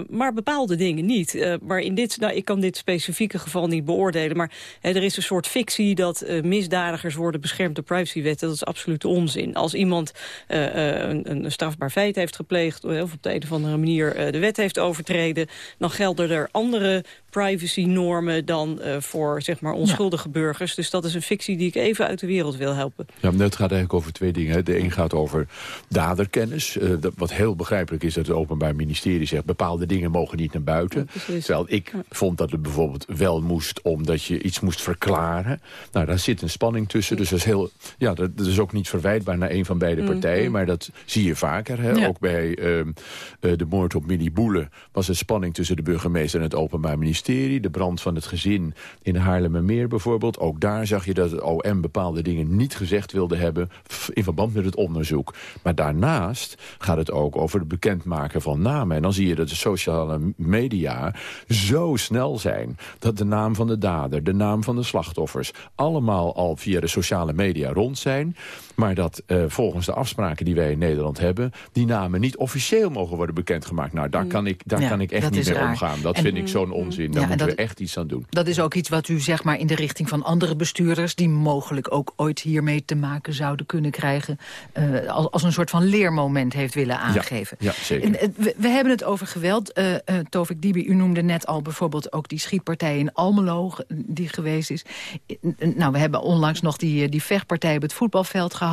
Maar bepaalde dingen niet. Maar in dit, nou, ik kan dit specifieke geval niet beoordelen... maar hè, er is een soort fictie dat misdadigers worden beschermd door privacywetten. Dat is absoluut onzin. Als iemand een, een strafbaar feit heeft gepleegd... of op de een of andere manier eh, de wet heeft overtreden... dan gelden er andere privacy-normen dan eh, voor zeg maar, onschuldige burgers. Dus dat is een fictie die ik even uit de wereld wil helpen. Ja, het gaat eigenlijk over twee dingen. De een gaat over daderkennis. eh, dat, wat heel begrijpelijk is dat het Openbaar Ministerie zegt... bepaalde dingen mogen niet naar buiten. Terwijl ik vond dat het bijvoorbeeld wel moest... omdat je iets moest verklaren. Nou, daar zit een spanning tussen. Dus dat is, heel, ja, dat, dat is ook niet verwijtbaar naar een van beide partijen. Maar dat zie je vaker. Hè? Ook bij ehm, eh, de moord op familie Boele was er spanning tussen de burgemeester en het Openbaar Ministerie. De brand van het gezin in Haarlemmermeer bijvoorbeeld. Ook daar zag je dat het OM bepaalde dingen niet gezegd wilde hebben... in verband met het onderzoek. Maar daarnaast gaat het ook over het bekendmaken van namen. En dan zie je dat de sociale media zo snel zijn... dat de naam van de dader, de naam van de slachtoffers... allemaal al via de sociale media rond zijn. Maar dat uh, volgens de afspraken die wij in Nederland hebben... die namen niet officieel mogen worden bekendgemaakt. Nou, daar kan ik, daar Ja, kan ik echt niet mee raar. omgaan. Dat En- vind ik zo'n onzin. Daar Ja, en moeten we echt iets aan doen. Dat is ook iets wat u zeg maar in de richting van andere bestuurders... die mogelijk ook ooit hiermee te maken zouden kunnen krijgen... eh, als, als een soort van leermoment heeft willen aangeven. Ja, zeker. En, eh, we, we hebben het over geweld. Eh eh Tovik Dibi, u noemde net al bijvoorbeeld ook die schietpartij in Almelo... die geweest is. Eh, Nou, we hebben onlangs nog die, eh, die vechtpartij op het voetbalveld gehad.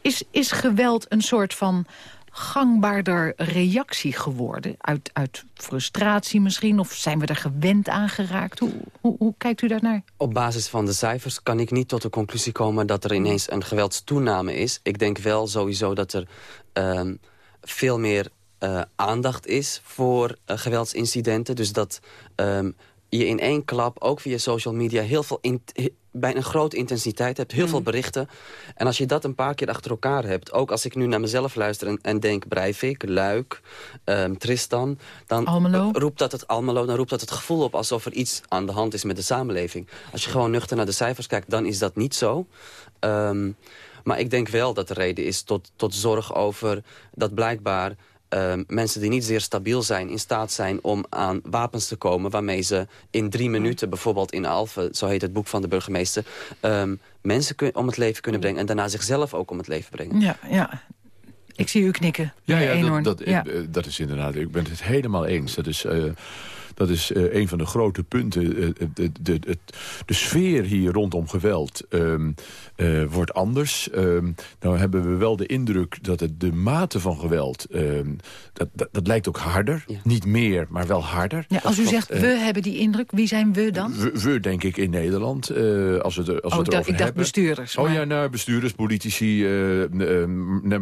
Is, is geweld een soort van gangbaarder reactie geworden? Uit, uit frustratie misschien? Of zijn we er gewend aan geraakt? Hoe, hoe, kijkt u daarnaar? Op basis van de cijfers kan ik niet tot de conclusie komen... dat er ineens een geweldstoename is. Ik denk wel sowieso dat er ehm, veel meer eh, aandacht is voor eh, geweldsincidenten. Dus dat ehm, je in één klap, ook via social media... heel veel in, bij een grote intensiteit hebt, heel veel berichten. En als je dat een paar keer achter elkaar hebt... ook als ik nu naar mezelf luister en, en denk Breivik, Luik, ehm, Tristan... dan Almelo. roept dat het Almelo, dan roept dat het gevoel op... alsof er iets aan de hand is met de samenleving. Als je gewoon nuchter naar de cijfers kijkt, dan is dat niet zo. Ehm, maar ik denk wel dat de reden is tot, tot zorg over dat blijkbaar... ehm, mensen die niet zeer stabiel zijn, in staat zijn om aan wapens te komen... waarmee ze in drie minuten, bijvoorbeeld in Alphen, zo heet het boek van de burgemeester... ehm, mensen om het leven kunnen brengen en daarna zichzelf ook om het leven brengen. Ja, ja. Ik zie u knikken. Ja, ja dat, dat, Ja. eh, dat is inderdaad, ik ben het helemaal eens. Dat is, eh, dat is eh, een van de grote punten. Eh, de, de, de, de sfeer hier rondom geweld ehm, eh, wordt anders. Ehm, nou hebben we wel de indruk dat het, de mate van geweld... ehm, dat, dat, dat lijkt ook harder. Niet meer, maar wel harder. Ja, als u Dat- zegt eh, we hebben die indruk, wie zijn we dan? we, we, denk ik in Nederland, eh, als we het, als Oh, we het ik dacht- erover ik dacht hebben. bestuurders, Oh ja, nou, bestuurders, politici. eh, eh,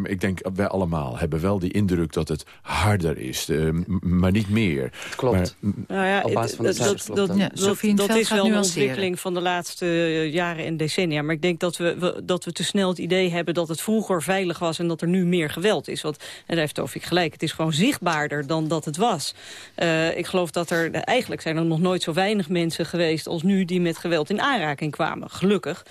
ik denk, wij allemaal hebben wel die indruk dat het harder is. eh, maar niet meer. Klopt. Maar, Nou ja, Op basis van de dat, cijfers dat, klopt dat, dat. Ja, Sofie in dat, het dat veld is wel een ontwikkeling van de laatste eh, jaren en decennia. Maar ik denk dat we, we- dat we te snel het idee hebben dat het vroeger veilig was... en dat er nu meer geweld is. Want, en daar heeft Tofik gelijk, het is gewoon zichtbaarder dan dat het was. Eh, ik geloof dat er, eigenlijk zijn er nog nooit zo weinig mensen geweest... als nu die met geweld in aanraking kwamen, gelukkig.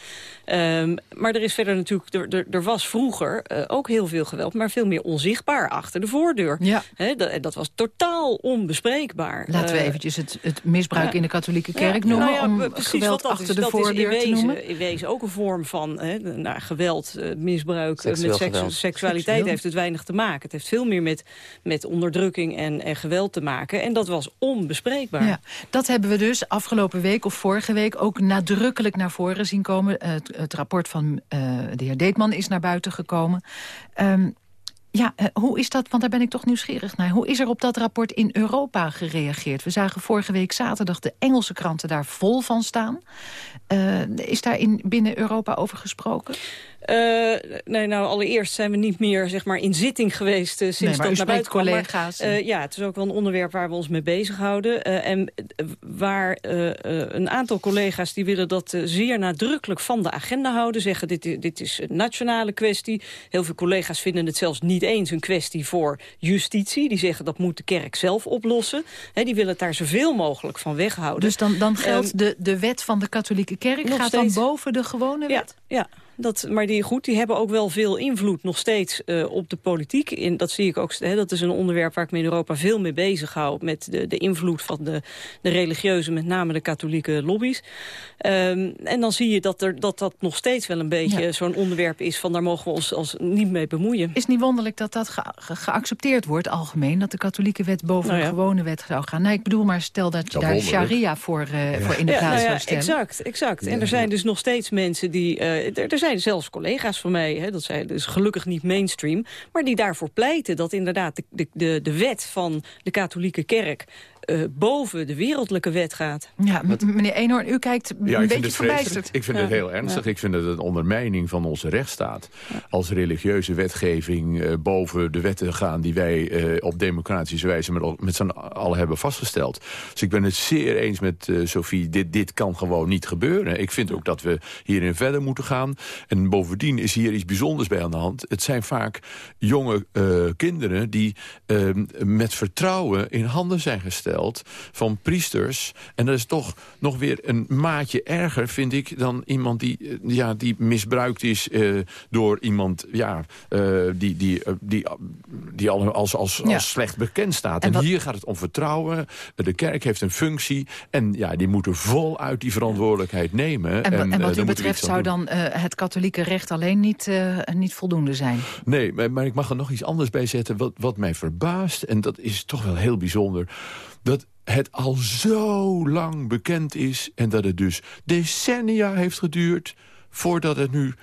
Ehm, maar er is verder natuurlijk, er, er, er was vroeger eh, ook heel veel geweld... maar veel meer onzichtbaar achter de voordeur. Ja. Hè, dat, was totaal onbespreekbaar. Laten we Eh, eventjes het, het misbruik ja. in de katholieke ja, kerk noemen... nou ja, om pre- precies, geweld dat achter is, de dat is in voordeur te wezen, noemen. In wezen ook een vorm van hè, nou, geweld, eh, misbruik eh, Seksueel met seks- geweld. seksualiteit Seksueel. heeft het weinig te maken. Het heeft veel meer met, met onderdrukking en, en geweld te maken. En dat was onbespreekbaar. Ja, dat hebben we dus afgelopen week of vorige week ook nadrukkelijk naar voren zien komen. Het, het rapport van eh, de heer Deetman is naar buiten gekomen. Ehm, ja, eh, hoe is dat, want daar ben ik toch nieuwsgierig naar. Hoe is er op dat rapport in Europa gereageerd? We zagen vorige week zaterdag de Engelse kranten daar vol van staan. Eh, is daar in, binnen Europa over gesproken? Eh, nee, nou, allereerst zijn we niet meer zeg maar, in zitting geweest eh, sinds Nee, dat naar buiten. Maar, collega's. eh, ja, het is ook wel een onderwerp waar we ons mee bezighouden. En waar een aantal collega's die willen dat zeer nadrukkelijk van de agenda houden. Zeggen dit, dit is een nationale kwestie. Heel veel collega's vinden het zelfs niet eens een kwestie voor justitie. Die zeggen dat moet de kerk zelf oplossen. Die willen het daar zoveel mogelijk van weghouden. Dus dan, dan geldt Ehm, de, de wet van de katholieke kerk gaat steeds. dan boven de gewone Ja, wet? ja. Dat, maar die, goed, die hebben ook wel veel invloed nog steeds eh, op de politiek. In, dat zie ik ook. Hè, dat is een onderwerp waar ik me in Europa veel mee bezig hou. Met de, de invloed van de, de religieuze, met name de katholieke lobby's. Ehm, en dan zie je dat, er, dat dat nog steeds wel een beetje Ja. zo'n onderwerp is... van daar mogen we ons als niet mee bemoeien. Is niet wonderlijk dat dat ge- ge- geaccepteerd wordt algemeen... dat de katholieke wet boven Nou ja. de gewone wet zou gaan? Nee, ik bedoel maar stel dat je daar wonderlijk. sharia voor, eh, voor in de Ja, plaats nou ja, zou stellen. exact, exact. En er zijn dus nog steeds mensen die... eh, er, er zijn zijn zelfs collega's van mij, hè, dat zijn dus gelukkig niet mainstream... maar die daarvoor pleiten dat inderdaad de, de, de wet van de katholieke kerk... Uh, boven de wereldlijke wet gaat. Ja, meneer Eenhoorn, u kijkt ja, een beetje verbijsterd. Ik vind ja. het heel ernstig. Ja. Ik vind het een ondermijning van onze rechtsstaat. Als religieuze wetgeving uh, boven de wetten gaan... die wij uh, op democratische wijze met, met z'n allen hebben vastgesteld. Dus ik ben het zeer eens met Sophie. Dit, dit kan gewoon niet gebeuren. Ik vind ook dat we hierin verder moeten gaan. En bovendien is hier iets bijzonders bij aan de hand. Het zijn vaak jonge kinderen die ehm, met vertrouwen in handen zijn gesteld van priesters. En dat is toch nog weer een maatje erger, vind ik... dan iemand die, ja, die misbruikt is uh, door iemand ja, uh, die, die, uh, die, die al als, als, ja. als slecht bekend staat. En, en hier gaat het om vertrouwen. De kerk heeft een functie. En ja, die moeten voluit die verantwoordelijkheid nemen. En, en, en wat u betreft zou dan het katholieke recht alleen niet, niet voldoende zijn? Nee, maar, maar ik mag er nog iets anders bij zetten. Wat, wat mij verbaast, en dat is toch wel heel bijzonder dat het al zo lang bekend is... en dat het dus decennia heeft geduurd... voordat het nu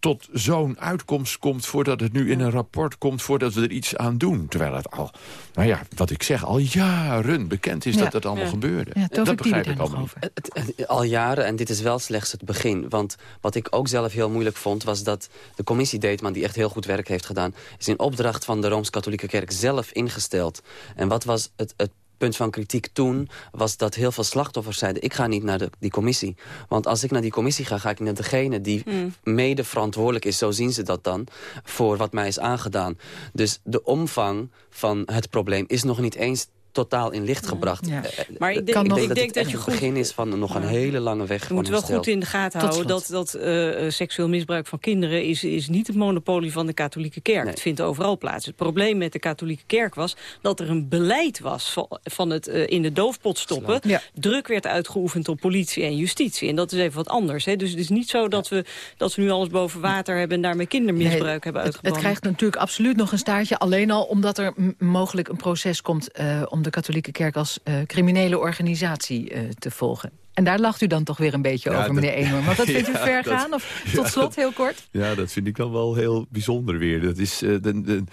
tot zo'n uitkomst komt... voordat het nu in een rapport komt, voordat we er iets aan doen. Terwijl het al, nou ja, wat ik zeg, al jaren bekend is Ja. dat dat allemaal Ja. gebeurde. Ja, dat begrijp ik allemaal. Het- het- al jaren, en dit is wel slechts het begin. Want wat ik ook zelf heel moeilijk vond... was dat de commissie Deetman, die echt heel goed werk heeft gedaan... is in opdracht van de Rooms-Katholieke Kerk zelf ingesteld. En wat was het, het punt van kritiek toen... was dat heel veel slachtoffers zeiden... ik ga niet naar de, die commissie. Want als ik naar die commissie ga, ga ik naar degene... die Hmm. mede verantwoordelijk is, zo zien ze dat dan... voor wat mij is aangedaan. Dus de omvang van het probleem is nog niet eens totaal in licht gebracht. Ja. Eh, Maar ik ik denk- denk, ik dat denk het dat echt je het goed- begin is van nog een hele lange weg Je moet wel goed in de gaten Tot houden dat, dat eh, eh, seksueel misbruik van kinderen is, is niet het monopolie van de katholieke kerk. Het vindt overal plaats. Het probleem met de katholieke kerk was dat er een beleid was van, van het eh, in de doofpot stoppen. Ja. Druk werd uitgeoefend op politie en justitie. En dat is even wat anders. Hè. Dus het is niet zo dat, we, dat we nu alles boven water hebben en daarmee kindermisbruik Nee, hebben het, het krijgt natuurlijk absoluut nog een staartje. Alleen al omdat er mogelijk een proces komt... eh, om de katholieke kerk als eh, criminele organisatie eh, te volgen. En daar lacht u dan toch weer een beetje Ja, over, dat- meneer Eenhoorn. Want dat <laughs> vindt u ver dat- gaan? Of <laughs> ja, tot slot, dat- heel kort? Ja, dat vind ik dan wel heel bijzonder weer. Dat is, eh, de, de-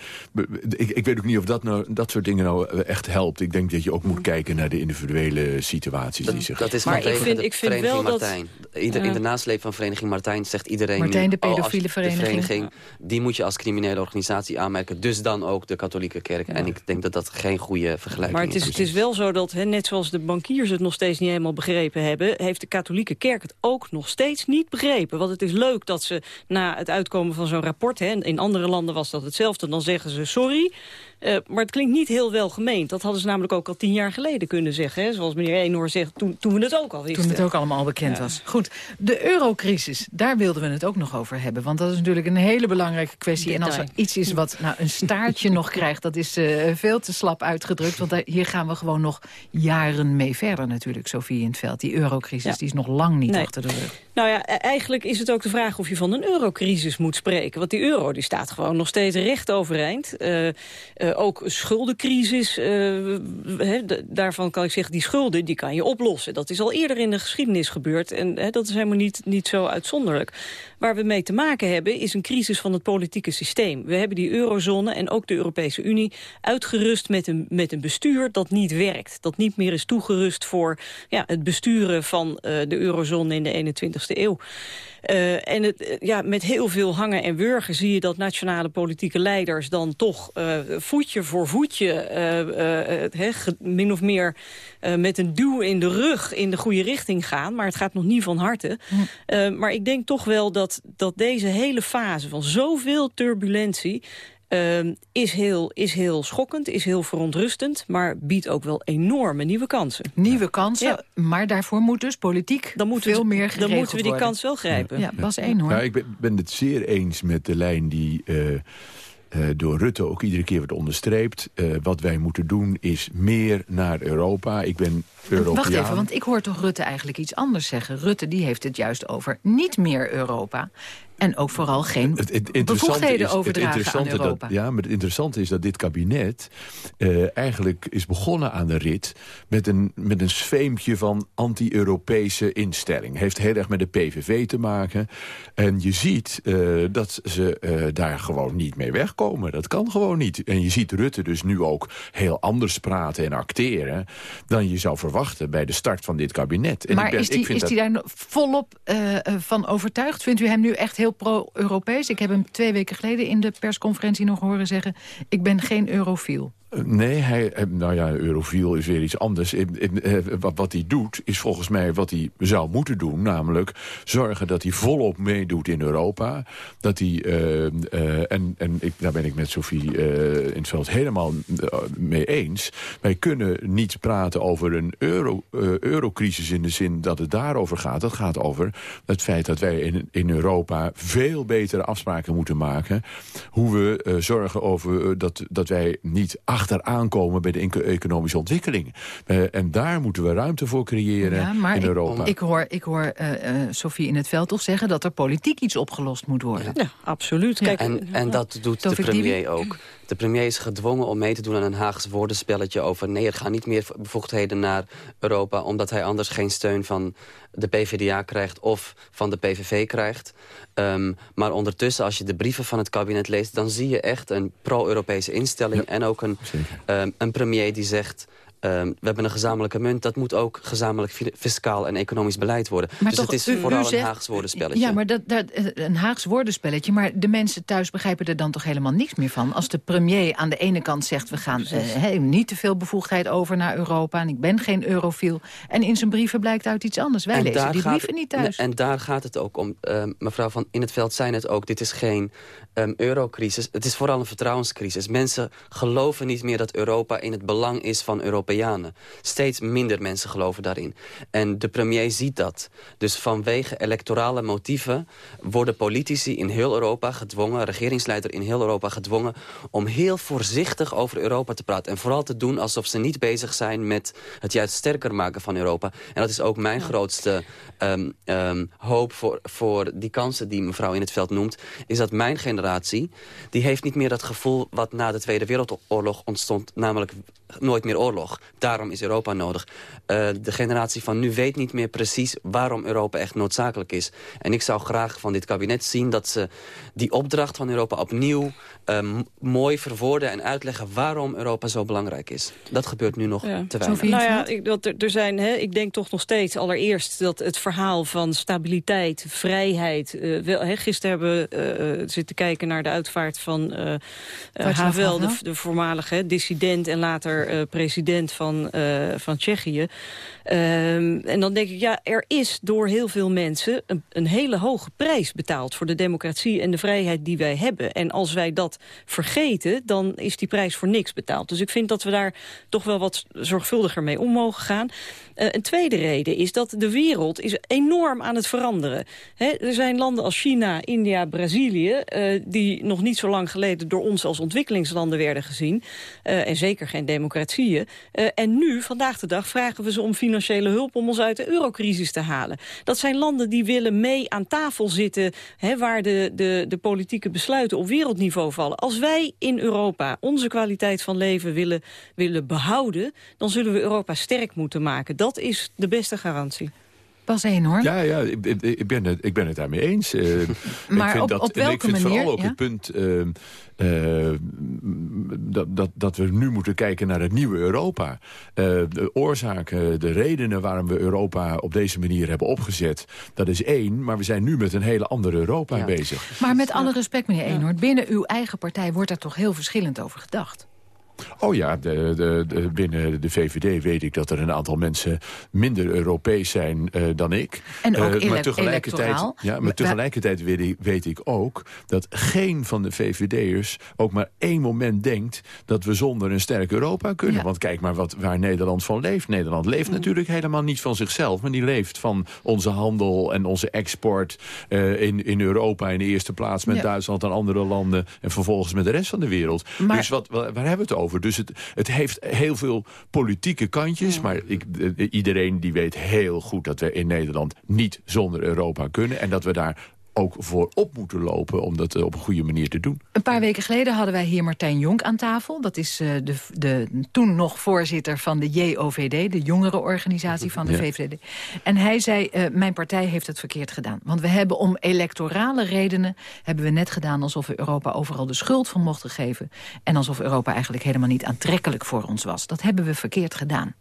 ik, ik weet ook niet of dat, nou, dat soort dingen nou echt helpt. Ik denk dat je ook moet kijken naar de individuele situaties die zich... Dat is Maar ik vind- de ik vind wel dat-. Ieder. In de nasleep van Vereniging Martijn zegt iedereen Martijn, nu... de oh, pedofiele vereniging. De vereniging, die moet je als criminele organisatie aanmerken. Dus dan ook de katholieke kerk. En ik denk dat dat geen goede vergelijking Maar het is, het is wel zo dat, hè, net zoals de bankiers het nog steeds niet helemaal begrepen hebben... heeft de katholieke kerk het ook nog steeds niet begrepen. Want het is leuk dat ze na het uitkomen van zo'n rapport... Hè, in andere landen was dat hetzelfde, dan zeggen ze sorry... Eh, maar het klinkt niet heel wel gemeend. Dat hadden ze namelijk ook al tien jaar geleden kunnen zeggen. Hè? Zoals meneer Eenhoor zegt, toen, toen we het ook al wisten. Toen het ook allemaal bekend was. Goed, de eurocrisis, daar wilden we het ook nog over hebben. Want dat is natuurlijk een hele belangrijke kwestie. En als er iets is wat nou, een staartje nog <laughs> krijgt... dat is eh, veel te slap uitgedrukt. Want daar- hier gaan we gewoon nog jaren mee verder natuurlijk, Sofie in het veld. Die eurocrisis Ja. die is nog lang niet Nee. achter de rug. Nou ja, e- eigenlijk is het ook de vraag of je van een eurocrisis moet spreken. Want die euro die staat gewoon nog steeds recht overeind. Eh, eh, ook schuldencrisis, d- daarvan kan ik zeggen, die schulden die kan je oplossen. Dat is al eerder in de geschiedenis gebeurd en dat is helemaal niet, niet zo uitzonderlijk. Waar we mee te maken hebben is een crisis van het politieke systeem. We hebben die eurozone en ook de Europese Unie uitgerust met een, met een bestuur dat niet werkt. Dat niet meer is toegerust voor ja, het besturen van de eurozone in de 21ste eeuw. Eh, en het, eh, ja, met heel veel hangen en wurgen zie je dat nationale politieke leiders dan toch eh, voetje voor voetje, min of meer met een duw in de rug in de goede richting gaan. Maar het gaat nog niet van harte. Eh, maar ik denk toch wel dat, dat deze hele fase van zoveel turbulentie... eh, is, heel, is heel schokkend, is heel verontrustend... maar biedt ook wel enorme nieuwe kansen. Nieuwe kansen, maar daarvoor moet dus politiek Dan moeten we- veel meer dan moeten we die worden. kans wel grijpen. Ja, Bas één hoor. Ja, ik ben, ben het zeer eens met de lijn die... eh, door Rutte ook iedere keer wordt onderstreept. Eh, wat wij moeten doen is meer naar Europa. Ik ben Europeaan. Wacht even, want ik hoor toch Rutte eigenlijk iets anders zeggen. Rutte die heeft het juist over niet meer Europa. En ook vooral geen bevoegdheden overdragen aan Europa. Dat, ja, maar het interessante is dat dit kabinet uh, eigenlijk is begonnen aan de rit... met een, met een sfeempje van anti-Europese instelling. Heeft heel erg met de PVV te maken. En je ziet uh, dat ze uh, daar gewoon niet mee wegkomen. Dat kan gewoon niet. En je ziet Rutte dus nu ook heel anders praten en acteren... dan je zou verwachten bij de start van dit kabinet. En maar ik ben, is hij is dat... daar volop van overtuigd? Vindt u hem nu echt heel pro-Europees. Ik heb hem twee weken geleden in de persconferentie nog horen zeggen... ik ben geen eurofiel. Nee, hij, eh, nou ja, Eurofiel is weer iets anders. Eh, wat hij doet, is volgens mij wat hij zou moeten doen. Namelijk zorgen dat hij volop meedoet in Europa. Dat hij, uh, en, en ik, daar ben ik met Sophie uh, in het veld helemaal mee eens. Wij kunnen niet praten over een euro, eurocrisis in de zin dat het daarover gaat. Dat gaat over het feit dat wij in, in Europa veel betere afspraken moeten maken. Hoe we zorgen over dat, dat wij niet achter achteraan komen bij de economische ontwikkeling. Uh, en daar moeten we ruimte voor creëren ja, maar in Europa. Ik, ik hoor, ik hoor uh, Sophie in het veld toch zeggen dat er politiek iets opgelost moet worden. Ja, absoluut. Kijk, en, en dat doet de premier ook. De premier is gedwongen om mee te doen aan een Haagse woordenspelletje over... nee, er gaan niet meer bevoegdheden naar Europa... omdat hij anders geen steun van de PvdA krijgt of van de PVV krijgt. Um, maar ondertussen, als je de brieven van het kabinet leest... dan zie je echt een pro-Europese instelling... en ook een, um, een premier die zegt... Um, we hebben een gezamenlijke munt. Dat moet ook gezamenlijk fiscaal en economisch beleid worden. Maar dus toch, het is vooral zegt, een Haags woordenspelletje. Ja, maar dat, dat, een Haags woordenspelletje. Maar de mensen thuis begrijpen er dan toch helemaal niks meer van. Als de premier aan de ene kant zegt... we gaan uh, niet te veel bevoegdheid over naar Europa... en ik ben geen eurofiel. En in zijn brieven blijkt uit iets anders. Wij en lezen die brieven niet thuis. En daar gaat het ook om. Uh, mevrouw Van In het Veld zei het ook. Dit is geen um, eurocrisis. Het is vooral een vertrouwenscrisis. Mensen geloven niet meer dat Europa in het belang is van Europeanen. Steeds minder mensen geloven daarin. En de premier ziet dat. Dus vanwege electorale motieven worden politici in heel Europa gedwongen... regeringsleider in heel Europa gedwongen... om heel voorzichtig over Europa te praten. En vooral te doen alsof ze niet bezig zijn met het juist sterker maken van Europa. En dat is ook mijn grootste um, um, hoop voor, voor die kansen die mevrouw in het veld noemt... is dat mijn generatie die heeft niet meer dat gevoel wat na de Tweede Wereldoorlog ontstond... namelijk nooit meer oorlog. Daarom is Europa nodig. Uh, de generatie van nu weet niet meer precies waarom Europa echt noodzakelijk is. En ik zou graag van dit kabinet zien dat ze die opdracht van Europa opnieuw uh, mooi verwoorden en uitleggen waarom Europa zo belangrijk is. Dat gebeurt nu nog te weinig. Nou ja, ik, dat er, er zijn, hè, ik denk toch nog steeds allereerst dat het verhaal van stabiliteit, vrijheid... Uh, wel, hè, gisteren hebben we uh, zitten kijken naar de uitvaart van uh, Havel, de, de voormalige dissident en later uh, president van, uh, van Tsjechië. Um, en dan denk ik, ja, er is door heel veel mensen een, een, hele hoge prijs betaald... voor de democratie en de vrijheid die wij hebben. En als wij dat vergeten, dan is die prijs voor niks betaald. Dus ik vind dat we daar toch wel wat zorgvuldiger mee om mogen gaan. Uh, een tweede reden is dat de wereld is enorm aan het veranderen. He, er zijn landen als China, India, Brazilië... Uh, die nog niet zo lang geleden door ons als ontwikkelingslanden werden gezien. En zeker geen democratieën. En nu, vandaag de dag, vragen we ze om financiële hulp... om ons uit de eurocrisis te halen. Dat zijn landen die willen mee aan tafel zitten... He, waar de, de, de politieke besluiten op wereldniveau vallen. Als wij in Europa onze kwaliteit van leven willen, willen behouden... dan zullen we Europa sterk moeten maken dat is de beste garantie. Pas één hoor. Ja, ja ik, ik, ben het, ik ben het daarmee eens. Uh, <laughs> maar ik vind op, dat, op welke ik vind manier? vooral ook het punt uh, uh, dat, dat, dat we nu moeten kijken naar het nieuwe Europa. de oorzaken, de redenen waarom we Europa op deze manier hebben opgezet... dat is één, maar we zijn nu met een hele andere Europa ja. bezig. Maar met alle respect, meneer Eenhoorn... binnen uw eigen partij wordt daar toch heel verschillend over gedacht? Oh ja, de, de, de, binnen de VVD weet ik dat er een aantal mensen minder Europees zijn uh, dan ik. En ook uh, maar tegelijkertijd, ja, maar tegelijkertijd weet ik, weet ik ook dat geen van de VVD'ers ook maar één moment denkt dat we zonder een sterk Europa kunnen. Ja. Want kijk maar wat, waar Nederland van leeft. Nederland leeft mm. natuurlijk helemaal niet van zichzelf, maar die leeft van onze handel en onze export uh, in, in Europa in de eerste plaats met ja. Duitsland en andere landen en vervolgens met de rest van de wereld. Maar, dus wat, waar hebben we het over? Dus het, het heeft heel veel politieke kantjes. Maar ik, iedereen die weet heel goed dat we in Nederland niet zonder Europa kunnen. En dat we daar ook voor op moeten lopen om dat op een goede manier te doen. Een paar weken geleden hadden wij hier Martijn Jonk aan tafel. Dat is uh, de, de toen nog voorzitter van de JOVD, de jongerenorganisatie van de ja. VVD. En hij zei, uh, mijn partij heeft het verkeerd gedaan. Want we hebben om electorale redenen, hebben we net gedaan alsof we Europa overal de schuld van mochten geven. En alsof Europa eigenlijk helemaal niet aantrekkelijk voor ons was. Dat hebben we verkeerd gedaan.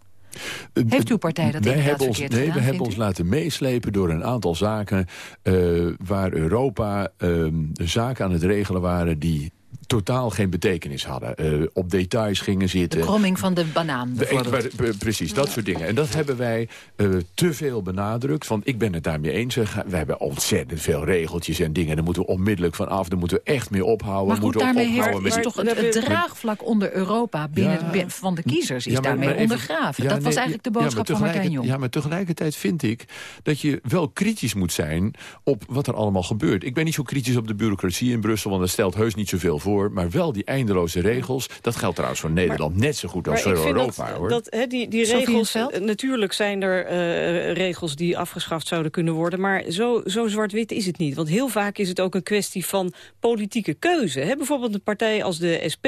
Heeft uw partij dat wij hebben ons, Nee, gedaan, we hebben ons u? laten meeslepen door een aantal zaken... Uh, waar Europa uh, zaken aan het regelen waren... die totaal geen betekenis hadden. Uh, op details gingen zitten. De kromming van de banaan bijvoorbeeld. De, precies, dat soort dingen. En dat hebben wij uh, te veel benadrukt. Want ik ben het daarmee eens. We hebben ontzettend veel regeltjes en dingen. Daar moeten we onmiddellijk van af. Daar moeten we echt mee ophouden. Maar goed, moeten daarmee ophouden heeft, is toch het, het draagvlak onder Europa binnen, ja, binnen, van de kiezers is ja, maar, daarmee maar even, ondergraven. dat was eigenlijk de boodschap van Martijn Jong. Ja, maar tegelijkertijd vind ik dat je wel kritisch moet zijn op wat er allemaal gebeurt. Ik ben niet zo kritisch op de bureaucratie in Brussel, want dat stelt heus niet zoveel voor. Maar wel die eindeloze regels. Dat geldt trouwens voor Nederland maar, net zo goed als voor Europa. Dat, hoor. Dat, he, die die regels, natuurlijk zijn er uh, regels die afgeschaft zouden kunnen worden. Maar zo, zo zwart-wit is het niet. Want heel vaak is het ook een kwestie van politieke keuze. He, bijvoorbeeld een partij als de SP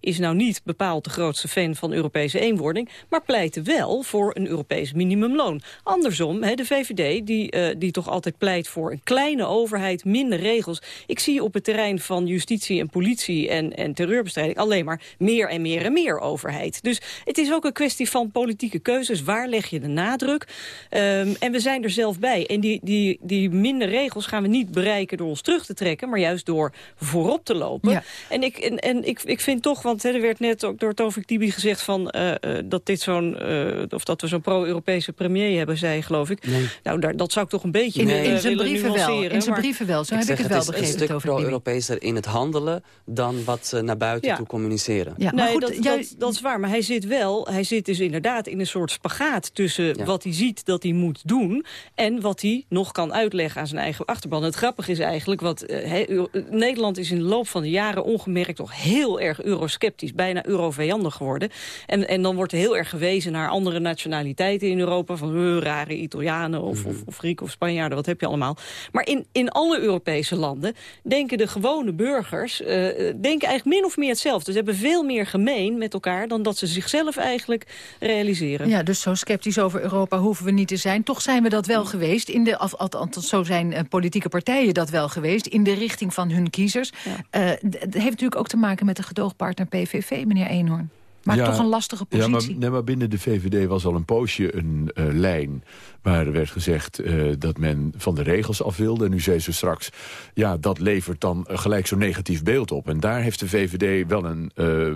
is nou niet bepaald de grootste fan van Europese eenwording. Maar pleitte wel voor een Europees minimumloon. Andersom, he, de VVD die, uh, die toch altijd pleit voor een kleine overheid, minder regels. Ik zie op het terrein van justitie en politie en, en terreurbestrijding alleen maar meer en meer en meer overheid. Dus het is ook een kwestie van politieke keuzes. Waar leg je de nadruk? Um, en we zijn er zelf bij. En die, die, die minder regels gaan we niet bereiken door ons terug te trekken... maar juist door voorop te lopen. Ja. En, ik, en, en ik, ik vind toch, want hè, er werd net ook door Tovik Dibi gezegd... Van, uh, uh, dat, dit zo'n, uh, of dat we zo'n pro-Europese premier hebben, zei geloof ik. Nee. Nou, daar, dat zou ik toch een beetje In, in zijn willen brieven wel. In zijn brieven wel. Zo Ik heb ik het wel is een begrepen, stuk Dibi. pro-Europeeser in het handelen dan wat naar buiten Ja. toe communiceren. Ja, maar nee, goed, dat, jij- dat, dat is waar. Maar hij zit wel, hij zit dus inderdaad in een soort spagaat tussen Ja. wat hij ziet dat hij moet doen en wat hij nog kan uitleggen aan zijn eigen achterban. Het grappige is eigenlijk, wat eh, he- Nederland is in de loop van de jaren ongemerkt toch heel erg eurosceptisch, bijna eurovijandig geworden. En, en dan wordt er heel erg gewezen naar andere nationaliteiten in Europa, van eh, rare Italianen of, Mhm. of, of Grieken of Spanjaarden, wat heb je allemaal. Maar in, in alle Europese landen denken de gewone burgers, eh, denken eigenlijk min of meer hetzelfde. Ze hebben veel meer gemeen met elkaar dan dat ze zichzelf eigenlijk realiseren. Ja, dus zo sceptisch over Europa hoeven we niet te zijn. Toch zijn we dat wel geweest. In de, of, althans, zo zijn eh, politieke partijen dat wel geweest. In de richting van hun kiezers. Eh, Het heeft natuurlijk ook te maken met de gedoogpartner PVV, meneer Eenhoorn. Maar Ja, toch een lastige Ja, positie. maar, nee, maar binnen de VVD was al een poosje een eh, lijn... waar er werd gezegd eh, dat men van de regels af wilde. En nu zei ze straks, ja, dat levert dan gelijk zo'n negatief beeld op. En daar heeft de VVD wel, een, eh,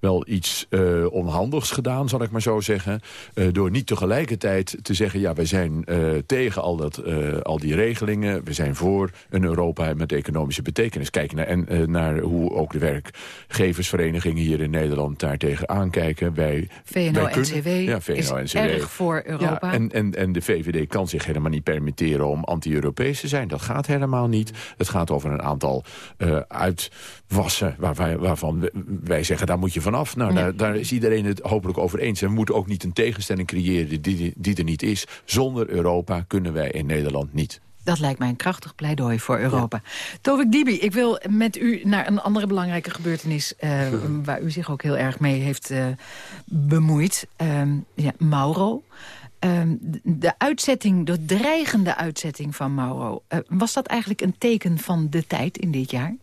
wel iets eh, onhandigs gedaan, zal ik maar zo zeggen. Door niet tegelijkertijd te zeggen... ja, wij zijn tegen al, dat, al die regelingen. We zijn voor een Europa met economische betekenis. Kijk naar, en, naar hoe ook de werkgeversverenigingen hier in Nederland daartegen aankijken. Wij, VNO-NCW ja, is VNO-NCW. erg voor Europa. Ja, en, en, en de VVD kan zich helemaal niet permitteren om anti-Europees te zijn. Dat gaat helemaal niet. Het gaat over een aantal eh, uitwassen waar wij, waarvan wij, zeggen, daar moet je vanaf. Nou, Ja. daar, daar is iedereen het hopelijk over eens. En we moeten ook niet een tegenstelling creëren die, die er niet is. Zonder Europa kunnen wij in Nederland niet. Dat lijkt mij een krachtig pleidooi voor Europa. Tovik Dibi, ik wil met u naar een andere belangrijke gebeurtenis... eh, <laughs> waar u zich ook heel erg mee heeft eh, bemoeid. Ehm, ja, Mauro. Ehm, de- uitzetting, de dreigende uitzetting van Mauro... eh, was dat eigenlijk een teken van de tijd in dit jaar?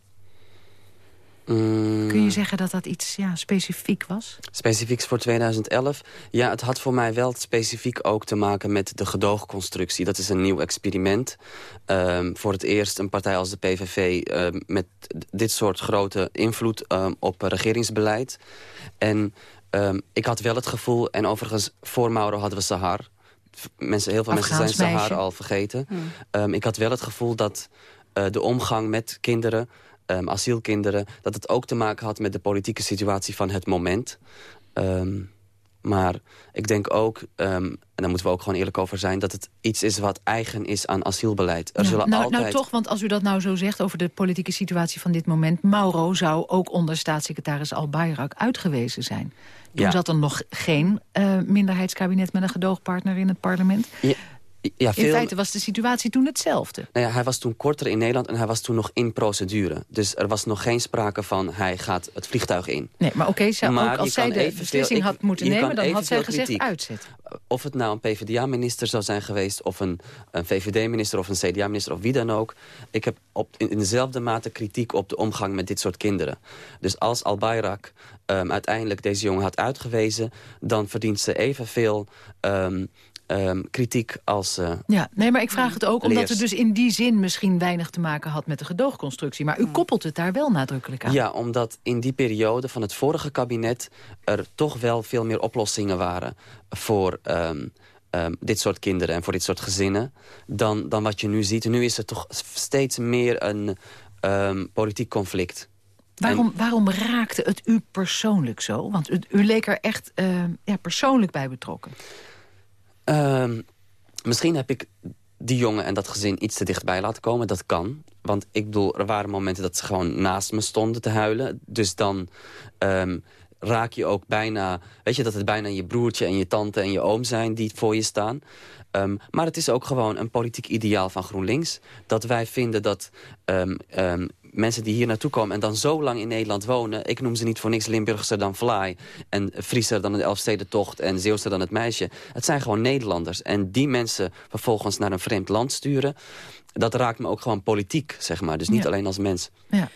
Mm, Kun je zeggen dat dat iets ja, specifiek was? Specifieks voor 2011? Ja, het had voor mij wel specifiek ook te maken met de gedoogconstructie. Dat is een nieuw experiment. Ehm, voor het eerst een partij als de PVV ehm, met dit soort grote invloed op regeringsbeleid. En ehm, ik had wel het gevoel, en overigens voor Mauro hadden we Sahar. Mensen, heel veel mensen zijn Sahar meisje. al vergeten. Hmm. Ehm, ik had wel het gevoel dat eh, de omgang met kinderen, ehm, asielkinderen... dat het ook te maken had met de politieke situatie van het moment. Ehm, maar ik denk ook, ehm, en daar moeten we ook gewoon eerlijk over zijn... dat het iets is wat eigen is aan asielbeleid. Er Ja, zullen nou, altijd... nou toch, want als u dat nou zo zegt over de politieke situatie van dit moment... Mauro zou ook onder staatssecretaris Al-Bayrak uitgewezen zijn. Toen Ja. zat er nog geen eh, minderheidskabinet met een gedoogpartner in het parlement. Ja, ja, veel... In feite was de situatie toen hetzelfde. Nou ja, hij was toen korter in Nederland en hij was toen nog in procedure. Dus er was nog geen sprake van hij gaat het vliegtuig in. Nee, maar oké, Maar ook als zij de beslissing ik- had moeten nemen... dan had zij gezegd kritiek. uitzet. Of het nou een PvdA-minister zou zijn geweest... of een, een VVD-minister of een CDA-minister of wie dan ook. Ik heb op, in, in dezelfde mate kritiek op de omgang met dit soort kinderen. Dus als Al-Bayrak ehm, uiteindelijk deze jongen had uitgewezen... dan verdient ze evenveel ehm, ehm, kritiek als... eh, Ja, nee, maar ik vraag het ook omdat het dus in die zin misschien weinig te maken had met de gedoogconstructie. Maar u koppelt het daar wel nadrukkelijk aan. Ja, omdat in die periode van het vorige kabinet... er toch wel veel meer oplossingen waren voor ehm, ehm, dit soort kinderen... en voor dit soort gezinnen, dan, dan wat je nu ziet. Nu is het toch steeds meer een ehm, politiek conflict. Waarom, waarom raakte het u persoonlijk zo? Want u, u leek er echt ja, persoonlijk bij betrokken. Ehm, misschien heb ik die jongen en dat gezin iets te dichtbij laten komen. Dat kan. Want ik bedoel, er waren momenten dat ze gewoon naast me stonden te huilen. Dus dan ehm, raak je ook bijna... Weet je, dat het bijna je broertje en je tante en je oom zijn die voor je staan. Ehm, maar het is ook gewoon een politiek ideaal van GroenLinks. Dat wij vinden dat mensen die hier naartoe komen... en dan zo lang in Nederland wonen... ik noem ze niet voor niks Limburgser dan Vlaai... en Frieser dan de Elfstedentocht en Zeeuwser dan het meisje. Het zijn gewoon Nederlanders. En die mensen vervolgens naar een vreemd land sturen... dat raakt me ook gewoon politiek, zeg maar. Dus niet Ja. alleen als mens. Ja.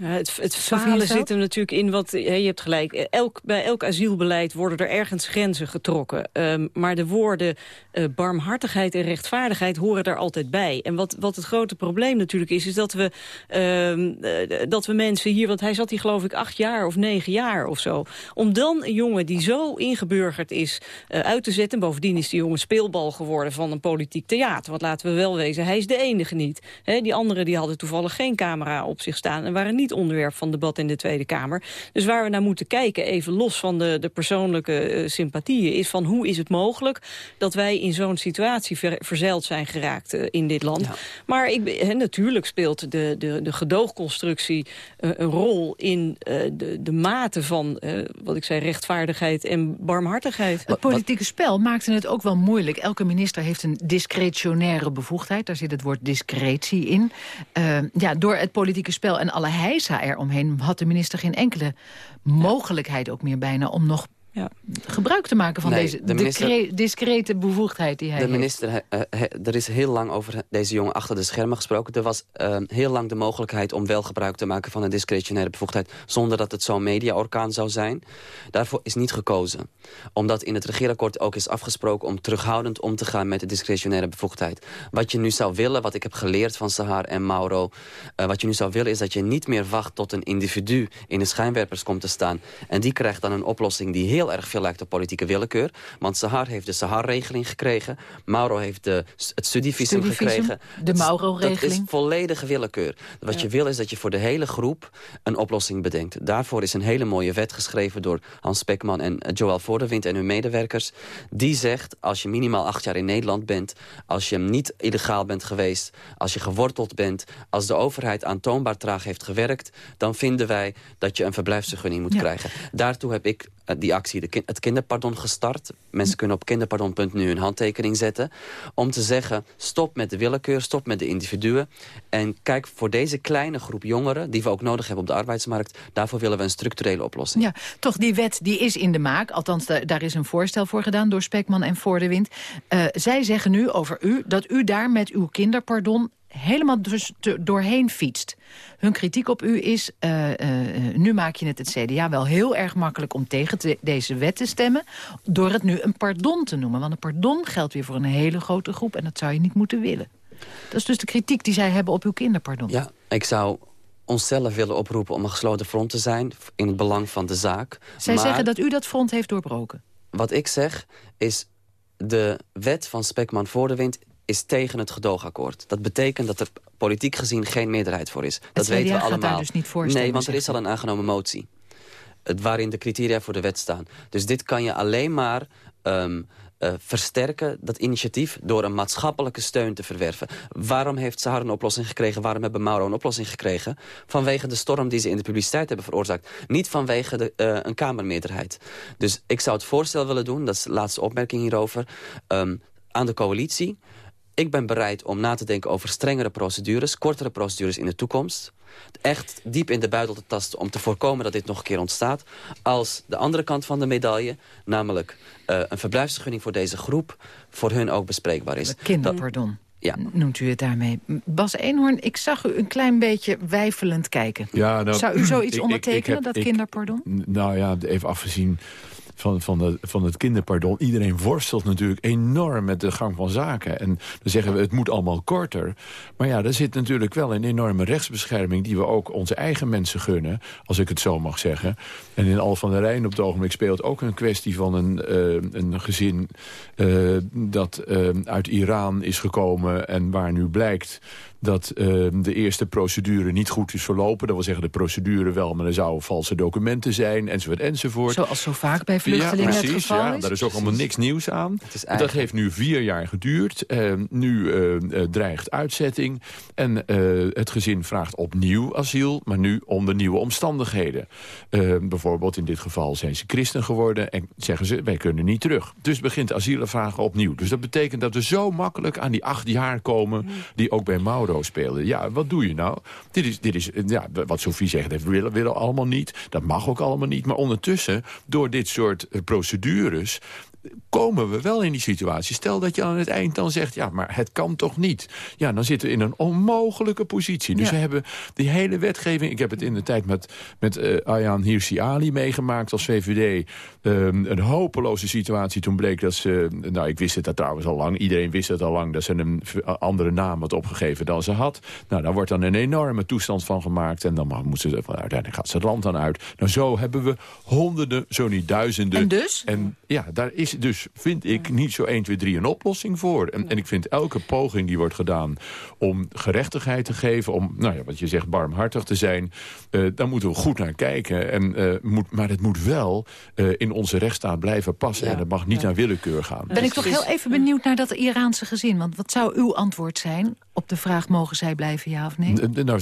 Ja, het, het falen zit hem natuurlijk in wat... je hebt gelijk, elk, bij elk asielbeleid worden er ergens grenzen getrokken. Ehm, maar de woorden eh, barmhartigheid en rechtvaardigheid horen er altijd bij. En wat, wat het grote probleem natuurlijk is... is dat we, ehm, eh, dat we mensen hier... want hij zat hier geloof ik acht jaar of negen jaar of zo... om dan een jongen die zo ingeburgerd is eh, uit te zetten... bovendien is die jongen speelbal geworden van een politiek theater. Want laten we wel wezen, hij is de enige niet. Die anderen die hadden toevallig geen camera op zich staan... en waren niet onderwerp van debat in de Tweede Kamer. Dus waar we naar moeten kijken, even los van de, de persoonlijke eh, sympathieën... is van hoe is het mogelijk dat wij in zo'n situatie ver, verzeild zijn geraakt eh, in dit land. Maar ik, hè, natuurlijk speelt de, de, de gedoogconstructie eh, een rol... in eh, de, de mate van, eh, wat ik zei, rechtvaardigheid en barmhartigheid. Het politieke spel maakte het ook wel moeilijk. Elke minister heeft een discretionaire bevoegdheid. Daar zit het woord discretie in. Eh, ja, door het politieke spel en alle heisa eromheen... had de minister geen enkele mogelijkheid ook meer bijna... om nog gebruik te maken van Nee, deze de minister- discre- discrete bevoegdheid die hij De heeft. minister, he- eh, he- er is heel lang over deze jongen achter de schermen gesproken. Er was eh, heel lang de mogelijkheid om wel gebruik te maken van een discretionaire bevoegdheid... zonder dat het zo'n mediaorkaan zou zijn. Daarvoor is niet gekozen. Omdat in het regeerakkoord ook is afgesproken om terughoudend om te gaan met de discretionaire bevoegdheid. Wat je nu zou willen, wat ik heb geleerd van Sahar en Mauro... eh, wat je nu zou willen is dat je niet meer wacht tot een individu in de schijnwerpers komt te staan. En die krijgt dan een oplossing die heel erg veel lijkt op politieke willekeur. Want Sahar heeft de Sahar-regeling gekregen. Mauro heeft de, het studievisum, Studievisum, gekregen. de Mauro-regeling. Dat is volledige willekeur. Wat Ja. je wil is dat je voor de hele groep een oplossing bedenkt. Daarvoor is een hele mooie wet geschreven door Hans Spekman en eh, Joël Voordewind en hun medewerkers. Die zegt, als je minimaal acht jaar in Nederland bent... als je niet illegaal bent geweest, als je geworteld bent... als de overheid aantoonbaar traag heeft gewerkt... dan vinden wij dat je een verblijfsvergunning moet Ja. krijgen. Daartoe heb ik die actie, de het kinderpardon, gestart. Mensen kunnen op kinderpardon.nu hun handtekening zetten... om te zeggen, stop met de willekeur, stop met de individuen... en kijk voor deze kleine groep jongeren... die we ook nodig hebben op de arbeidsmarkt... daarvoor willen we een structurele oplossing. Ja, toch, die wet die is in de maak. Althans, da- daar is een voorstel voor gedaan door Spekman en Voordewind. Eh zij zeggen nu over u dat u daar met uw kinderpardon helemaal dus doorheen fietst. Hun kritiek op u is, eh, eh, eh, nu maak je het het CDA wel heel erg makkelijk om tegen te- deze wet te stemmen, door het nu een pardon te noemen. Want een pardon geldt weer voor een hele grote groep en dat zou je niet moeten willen. Dat is dus de kritiek die zij hebben op uw kinderpardon. Ja, ik zou onszelf willen oproepen om een gesloten front te zijn... in het belang van de zaak. Zij Maar zeggen dat u dat front heeft doorbroken. wat ik zeg is... de wet van Spekman voor de wind is tegen het gedoogakkoord. Dat betekent dat er politiek gezien geen meerderheid voor is. dat CDA weten we gaat daar allemaal. dus niet voor nee, want er is al een aangenomen motie. Het, waarin de criteria voor de wet staan. Dus dit kan je alleen maar ehm, eh, versterken, dat initiatief... door een maatschappelijke steun te verwerven. Waarom heeft Sahar een oplossing gekregen? Waarom hebben Mauro een oplossing gekregen? Vanwege de storm die ze in de publiciteit hebben veroorzaakt. Niet vanwege de, eh, een Kamermeerderheid. Dus ik zou het voorstel willen doen, dat is de laatste opmerking hierover... ehm, aan de coalitie... Ik ben bereid om na te denken over strengere procedures... kortere procedures in de toekomst. Echt diep in de buidel te tasten om te voorkomen dat dit nog een keer ontstaat. Als de andere kant van de medaille, namelijk eh, een verblijfsvergunning voor deze groep... voor hun ook bespreekbaar is. Kinderpardon. Ja. Noemt u het daarmee. Bas Eenhoorn, ik zag u een klein beetje wijfelend kijken. Ja, nou, Zou u zoiets ik- ik- ondertekenen, ik heb- dat ik- kinderpardon? Nou ja, even afgezien van, van, de, van het kinderpardon. Iedereen worstelt natuurlijk enorm met de gang van zaken. En dan zeggen we, het moet allemaal korter. Maar ja, er zit natuurlijk wel een enorme rechtsbescherming... die we ook onze eigen mensen gunnen, als ik het zo mag zeggen. En in Al van der Rijn op het ogenblik speelt ook een kwestie van een, eh, een gezin... eh, dat eh, uit Iran is gekomen en waar nu blijkt dat eh, de eerste procedure niet goed is verlopen. Dat wil zeggen de procedure wel, maar er zouden valse documenten zijn, enzovoort, enzovoort. Zoals zo vaak bij vluchtelingen ja, het precies, geval ja, is? Daar is ook allemaal niks nieuws aan. Dat heeft nu vier jaar geduurd. Eh, nu eh, eh, dreigt uitzetting. En eh, het gezin vraagt opnieuw asiel, maar nu onder nieuwe omstandigheden. Bijvoorbeeld in dit geval zijn ze christen geworden... en zeggen ze, wij kunnen niet terug. Dus begint asielvragen opnieuw. Dus dat betekent dat we zo makkelijk aan die acht jaar komen... die ook bij Mauro speelden. Ja, wat doe je nou? Dit is, dit is ja, wat Sofie zegt, dat willen, willen allemaal niet. Dat mag ook allemaal niet. Maar ondertussen, door dit soort eh, procedures komen we wel in die situatie. Stel dat je aan het eind dan zegt, ja, maar het kan toch niet? Ja, dan zitten we in een onmogelijke positie. Dus Ja. we hebben die hele wetgeving... Ik heb het in de tijd met, met eh, Ayaan Hirsi Ali meegemaakt als VVD. Ehm, een hopeloze situatie. Toen bleek dat ze... Nou, ik wist het dat trouwens al lang. Iedereen wist het al lang dat ze een v- andere naam had opgegeven dan ze had. Nou, daar wordt dan een enorme toestand van gemaakt. En dan moet ze, van, uiteindelijk gaat ze het land dan uit. Nou, zo hebben we honderden, zo niet duizenden. En dus? En ja, daar is dus, vind ik, niet zo 1, 2, 3 een oplossing voor. En, en ik vind elke poging die wordt gedaan om gerechtigheid te geven... om, nou ja, wat je zegt, barmhartig te zijn... eh, daar moeten we goed naar kijken. En, eh, moet, maar het moet wel eh, in onze rechtsstaat blijven passen. Ja. En het mag niet naar willekeur gaan. Ben ik toch heel even benieuwd naar dat Iraanse gezin. Want wat zou uw antwoord zijn op de vraag... mogen zij blijven, ja of nee? Nou,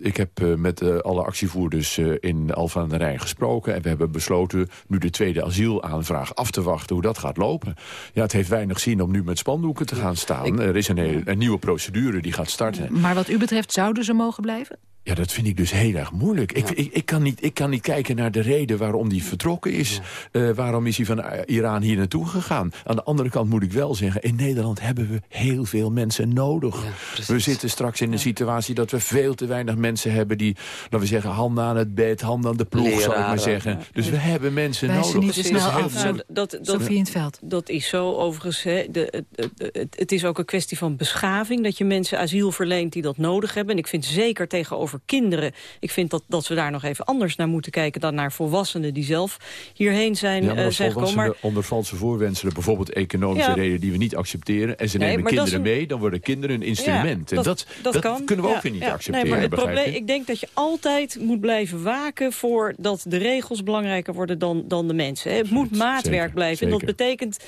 ik heb eh, met eh, alle actievoerders eh, in Alphen aan de Rijn gesproken. En we hebben besloten nu de tweede asielaanvraag af te wachten hoe dat gaat lopen. Ja, het heeft weinig zin om nu met spandoeken te gaan staan. er is een, een nieuwe procedure die gaat starten. Maar wat u betreft zouden ze mogen blijven? Ja, dat vind ik dus heel erg moeilijk. Ik, ik, ik, kan niet, ik kan niet kijken naar de reden waarom die vertrokken is. Eh, waarom is hij van eh, Iran hier naartoe gegaan? Aan de andere kant moet ik wel zeggen... in Nederland hebben we heel veel mensen nodig. we zitten straks in een situatie dat we veel te weinig mensen hebben... die, laten we zeggen, handen aan het bed, handen aan de ploeg, zal ik maar Leraren. zeggen. Dus we hebben mensen nodig. niet te Dat is snel af. Nou, dat, dat, Sofie in het veld. Dat is zo overigens. Hè, de, het, het, het, het is ook een kwestie van beschaving. Dat je mensen asiel verleent die dat nodig hebben. En ik vind zeker tegenover kinderen... ik vind dat, dat we daar nog even anders naar moeten kijken... dan naar volwassenen die zelf hierheen zijn, Ja, maar eh, als zijn gekomen. volwassenen Maar onder valse voorwenselen... bijvoorbeeld economische Ja. redenen die we niet accepteren... en ze Nee, nemen dat kinderen een- mee... dan worden kinderen een instrument. Ja, en dat, dat, kan. kunnen we ook weer niet ja. accepteren. Nee, maar het probleem, ik denk dat je altijd moet blijven waken voor dat de regels belangrijker worden dan, dan de mensen. hè. Het moet maatwerk zeker, blijven. En dat betekent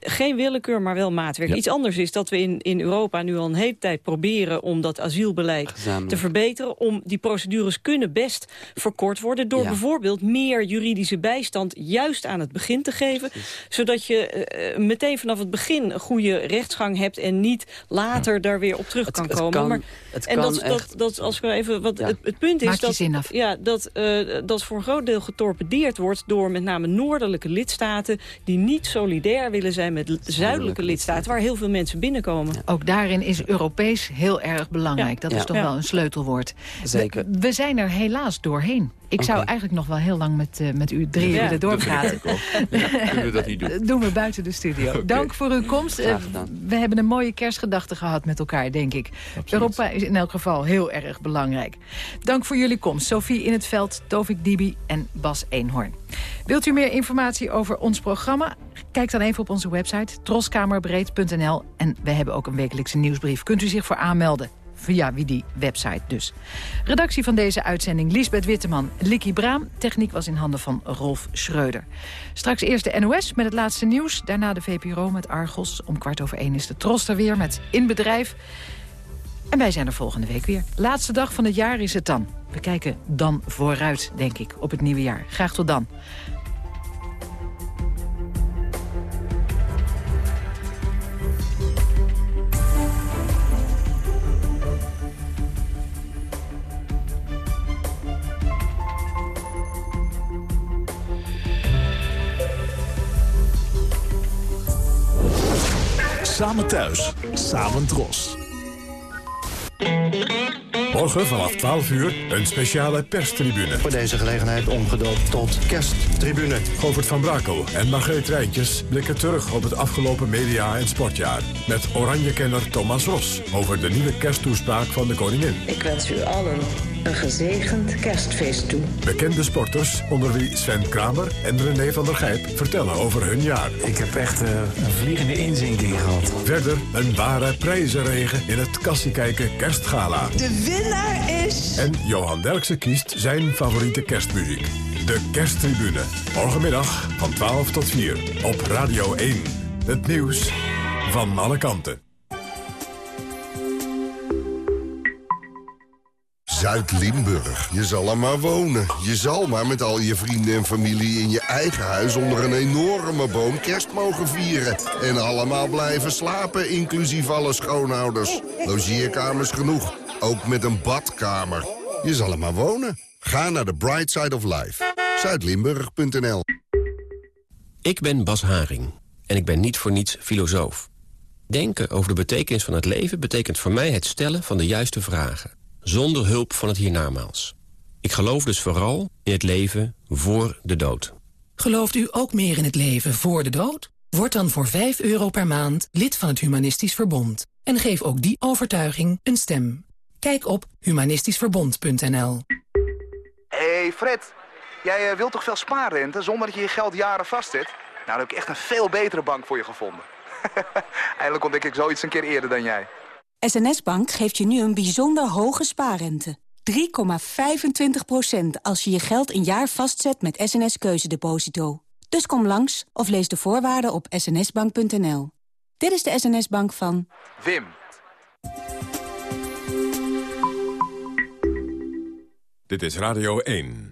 geen willekeur, maar wel maatwerk. Ja. Iets anders is dat we in, in Europa nu al een hele tijd proberen om dat asielbeleid Gezamenlijk. te verbeteren. Om Die procedures kunnen best verkort worden... door Ja. bijvoorbeeld meer juridische bijstand juist aan het begin te geven. Zodat je eh, meteen vanaf het begin een goede rechtsgang hebt... en niet later daar weer op terug kan het komen. kan- maar, het en kan dat, echt- dat, dat, als ik even wat, Ja. het, het punt is dat, ja, dat, eh, dat voor een groot deel getorpedeerd wordt... door met name noordelijke lidstaten... die niet solidair willen zijn met l- zuidelijke lidstaten... waar heel veel mensen binnenkomen. Ook daarin is Europees heel erg belangrijk. Dat Ja. is toch Ja. wel een sleutelwoord. Zeker. We, we zijn er helaas doorheen. Ik zou eigenlijk nog wel heel lang met, eh, met u drie Ja. willen doorpraten. Kunnen we dat niet doen? Dat <laughs> doen we buiten de studio. Dank voor uw komst. Graag Eh, we hebben een mooie kerstgedachte gehad met elkaar, denk ik. Europa is in elk geval heel erg belangrijk. Dank voor jullie komst. Sophie in het veld, Tovik Dibi en Bas Eenhoorn. Wilt u meer informatie over ons programma? Kijk dan even op onze website troskamerbreed.nl. En we hebben ook een wekelijkse nieuwsbrief. Kunt u zich voor aanmelden. Via die website dus. Redactie van deze uitzending Liesbeth Witteman, Likkie Braam. Techniek was in handen van Rolf Schreuder. Straks eerst de NOS met het laatste nieuws. Daarna de VPRO met Argos. Om kwart over één is de Tros er weer met In Bedrijf. En wij zijn er volgende week weer. Laatste dag van het jaar is het dan. We kijken dan vooruit, denk ik, op het nieuwe jaar. Graag tot dan. Samen thuis, samen dros. Morgen vanaf 12 uur een speciale perstribune. Voor deze gelegenheid omgedoopt tot kersttribune. Govert van Brakel en Margreet Rijntjes blikken terug op het afgelopen media- en sportjaar. Met Oranje-kenner Thomas Ros over de nieuwe kersttoespraak van de koningin. Ik wens u allen een gezegend kerstfeest toe. Bekende sporters, onder wie Sven Kramer en René van der Gijp, vertellen over hun jaar. Ik heb echt eh, een vliegende inzinking gehad. Verder een ware prijzenregen in het Kassiekijken Kerstgala. De winnaar is... En Johan Derksen kiest zijn favoriete kerstmuziek. De Kersttribune. Morgenmiddag van 12 tot 4 op Radio 1. Het nieuws van alle kanten. Zuid-Limburg. Je zal er maar wonen. Je zal maar met al je vrienden en familie in je eigen huis... onder een enorme boom kerst mogen vieren. En allemaal blijven slapen, inclusief alle schoonouders. Logeerkamers genoeg. Ook met een badkamer. Je zal er maar wonen. Ga naar de Bright Side of Life. Zuidlimburg.nl Ik ben Bas Haring en ik ben niet voor niets filosoof. Denken over de betekenis van het leven betekent voor mij het stellen van de juiste vragen. Zonder hulp van het hiernamaals. Ik geloof dus vooral in het leven voor de dood. Gelooft u ook meer in het leven voor de dood? Word dan voor 5 euro per maand lid van het Humanistisch Verbond. En geef ook die overtuiging een stem. Kijk op humanistischverbond.nl hey Fred, jij eh, wilt toch veel spaarrente zonder dat je je geld jaren vastzet? Nou, dan heb ik echt een veel betere bank voor je gevonden. <laughs> Eindelijk ontdek ik zoiets een keer eerder dan jij. SNS Bank geeft je nu een bijzonder hoge spaarrente. 3,25% als je je geld een jaar vastzet met SNS Keuzedeposito. Dus kom langs of lees de voorwaarden op snsbank.nl. Dit is de SNS Bank van... Wim. Dit is Radio 1.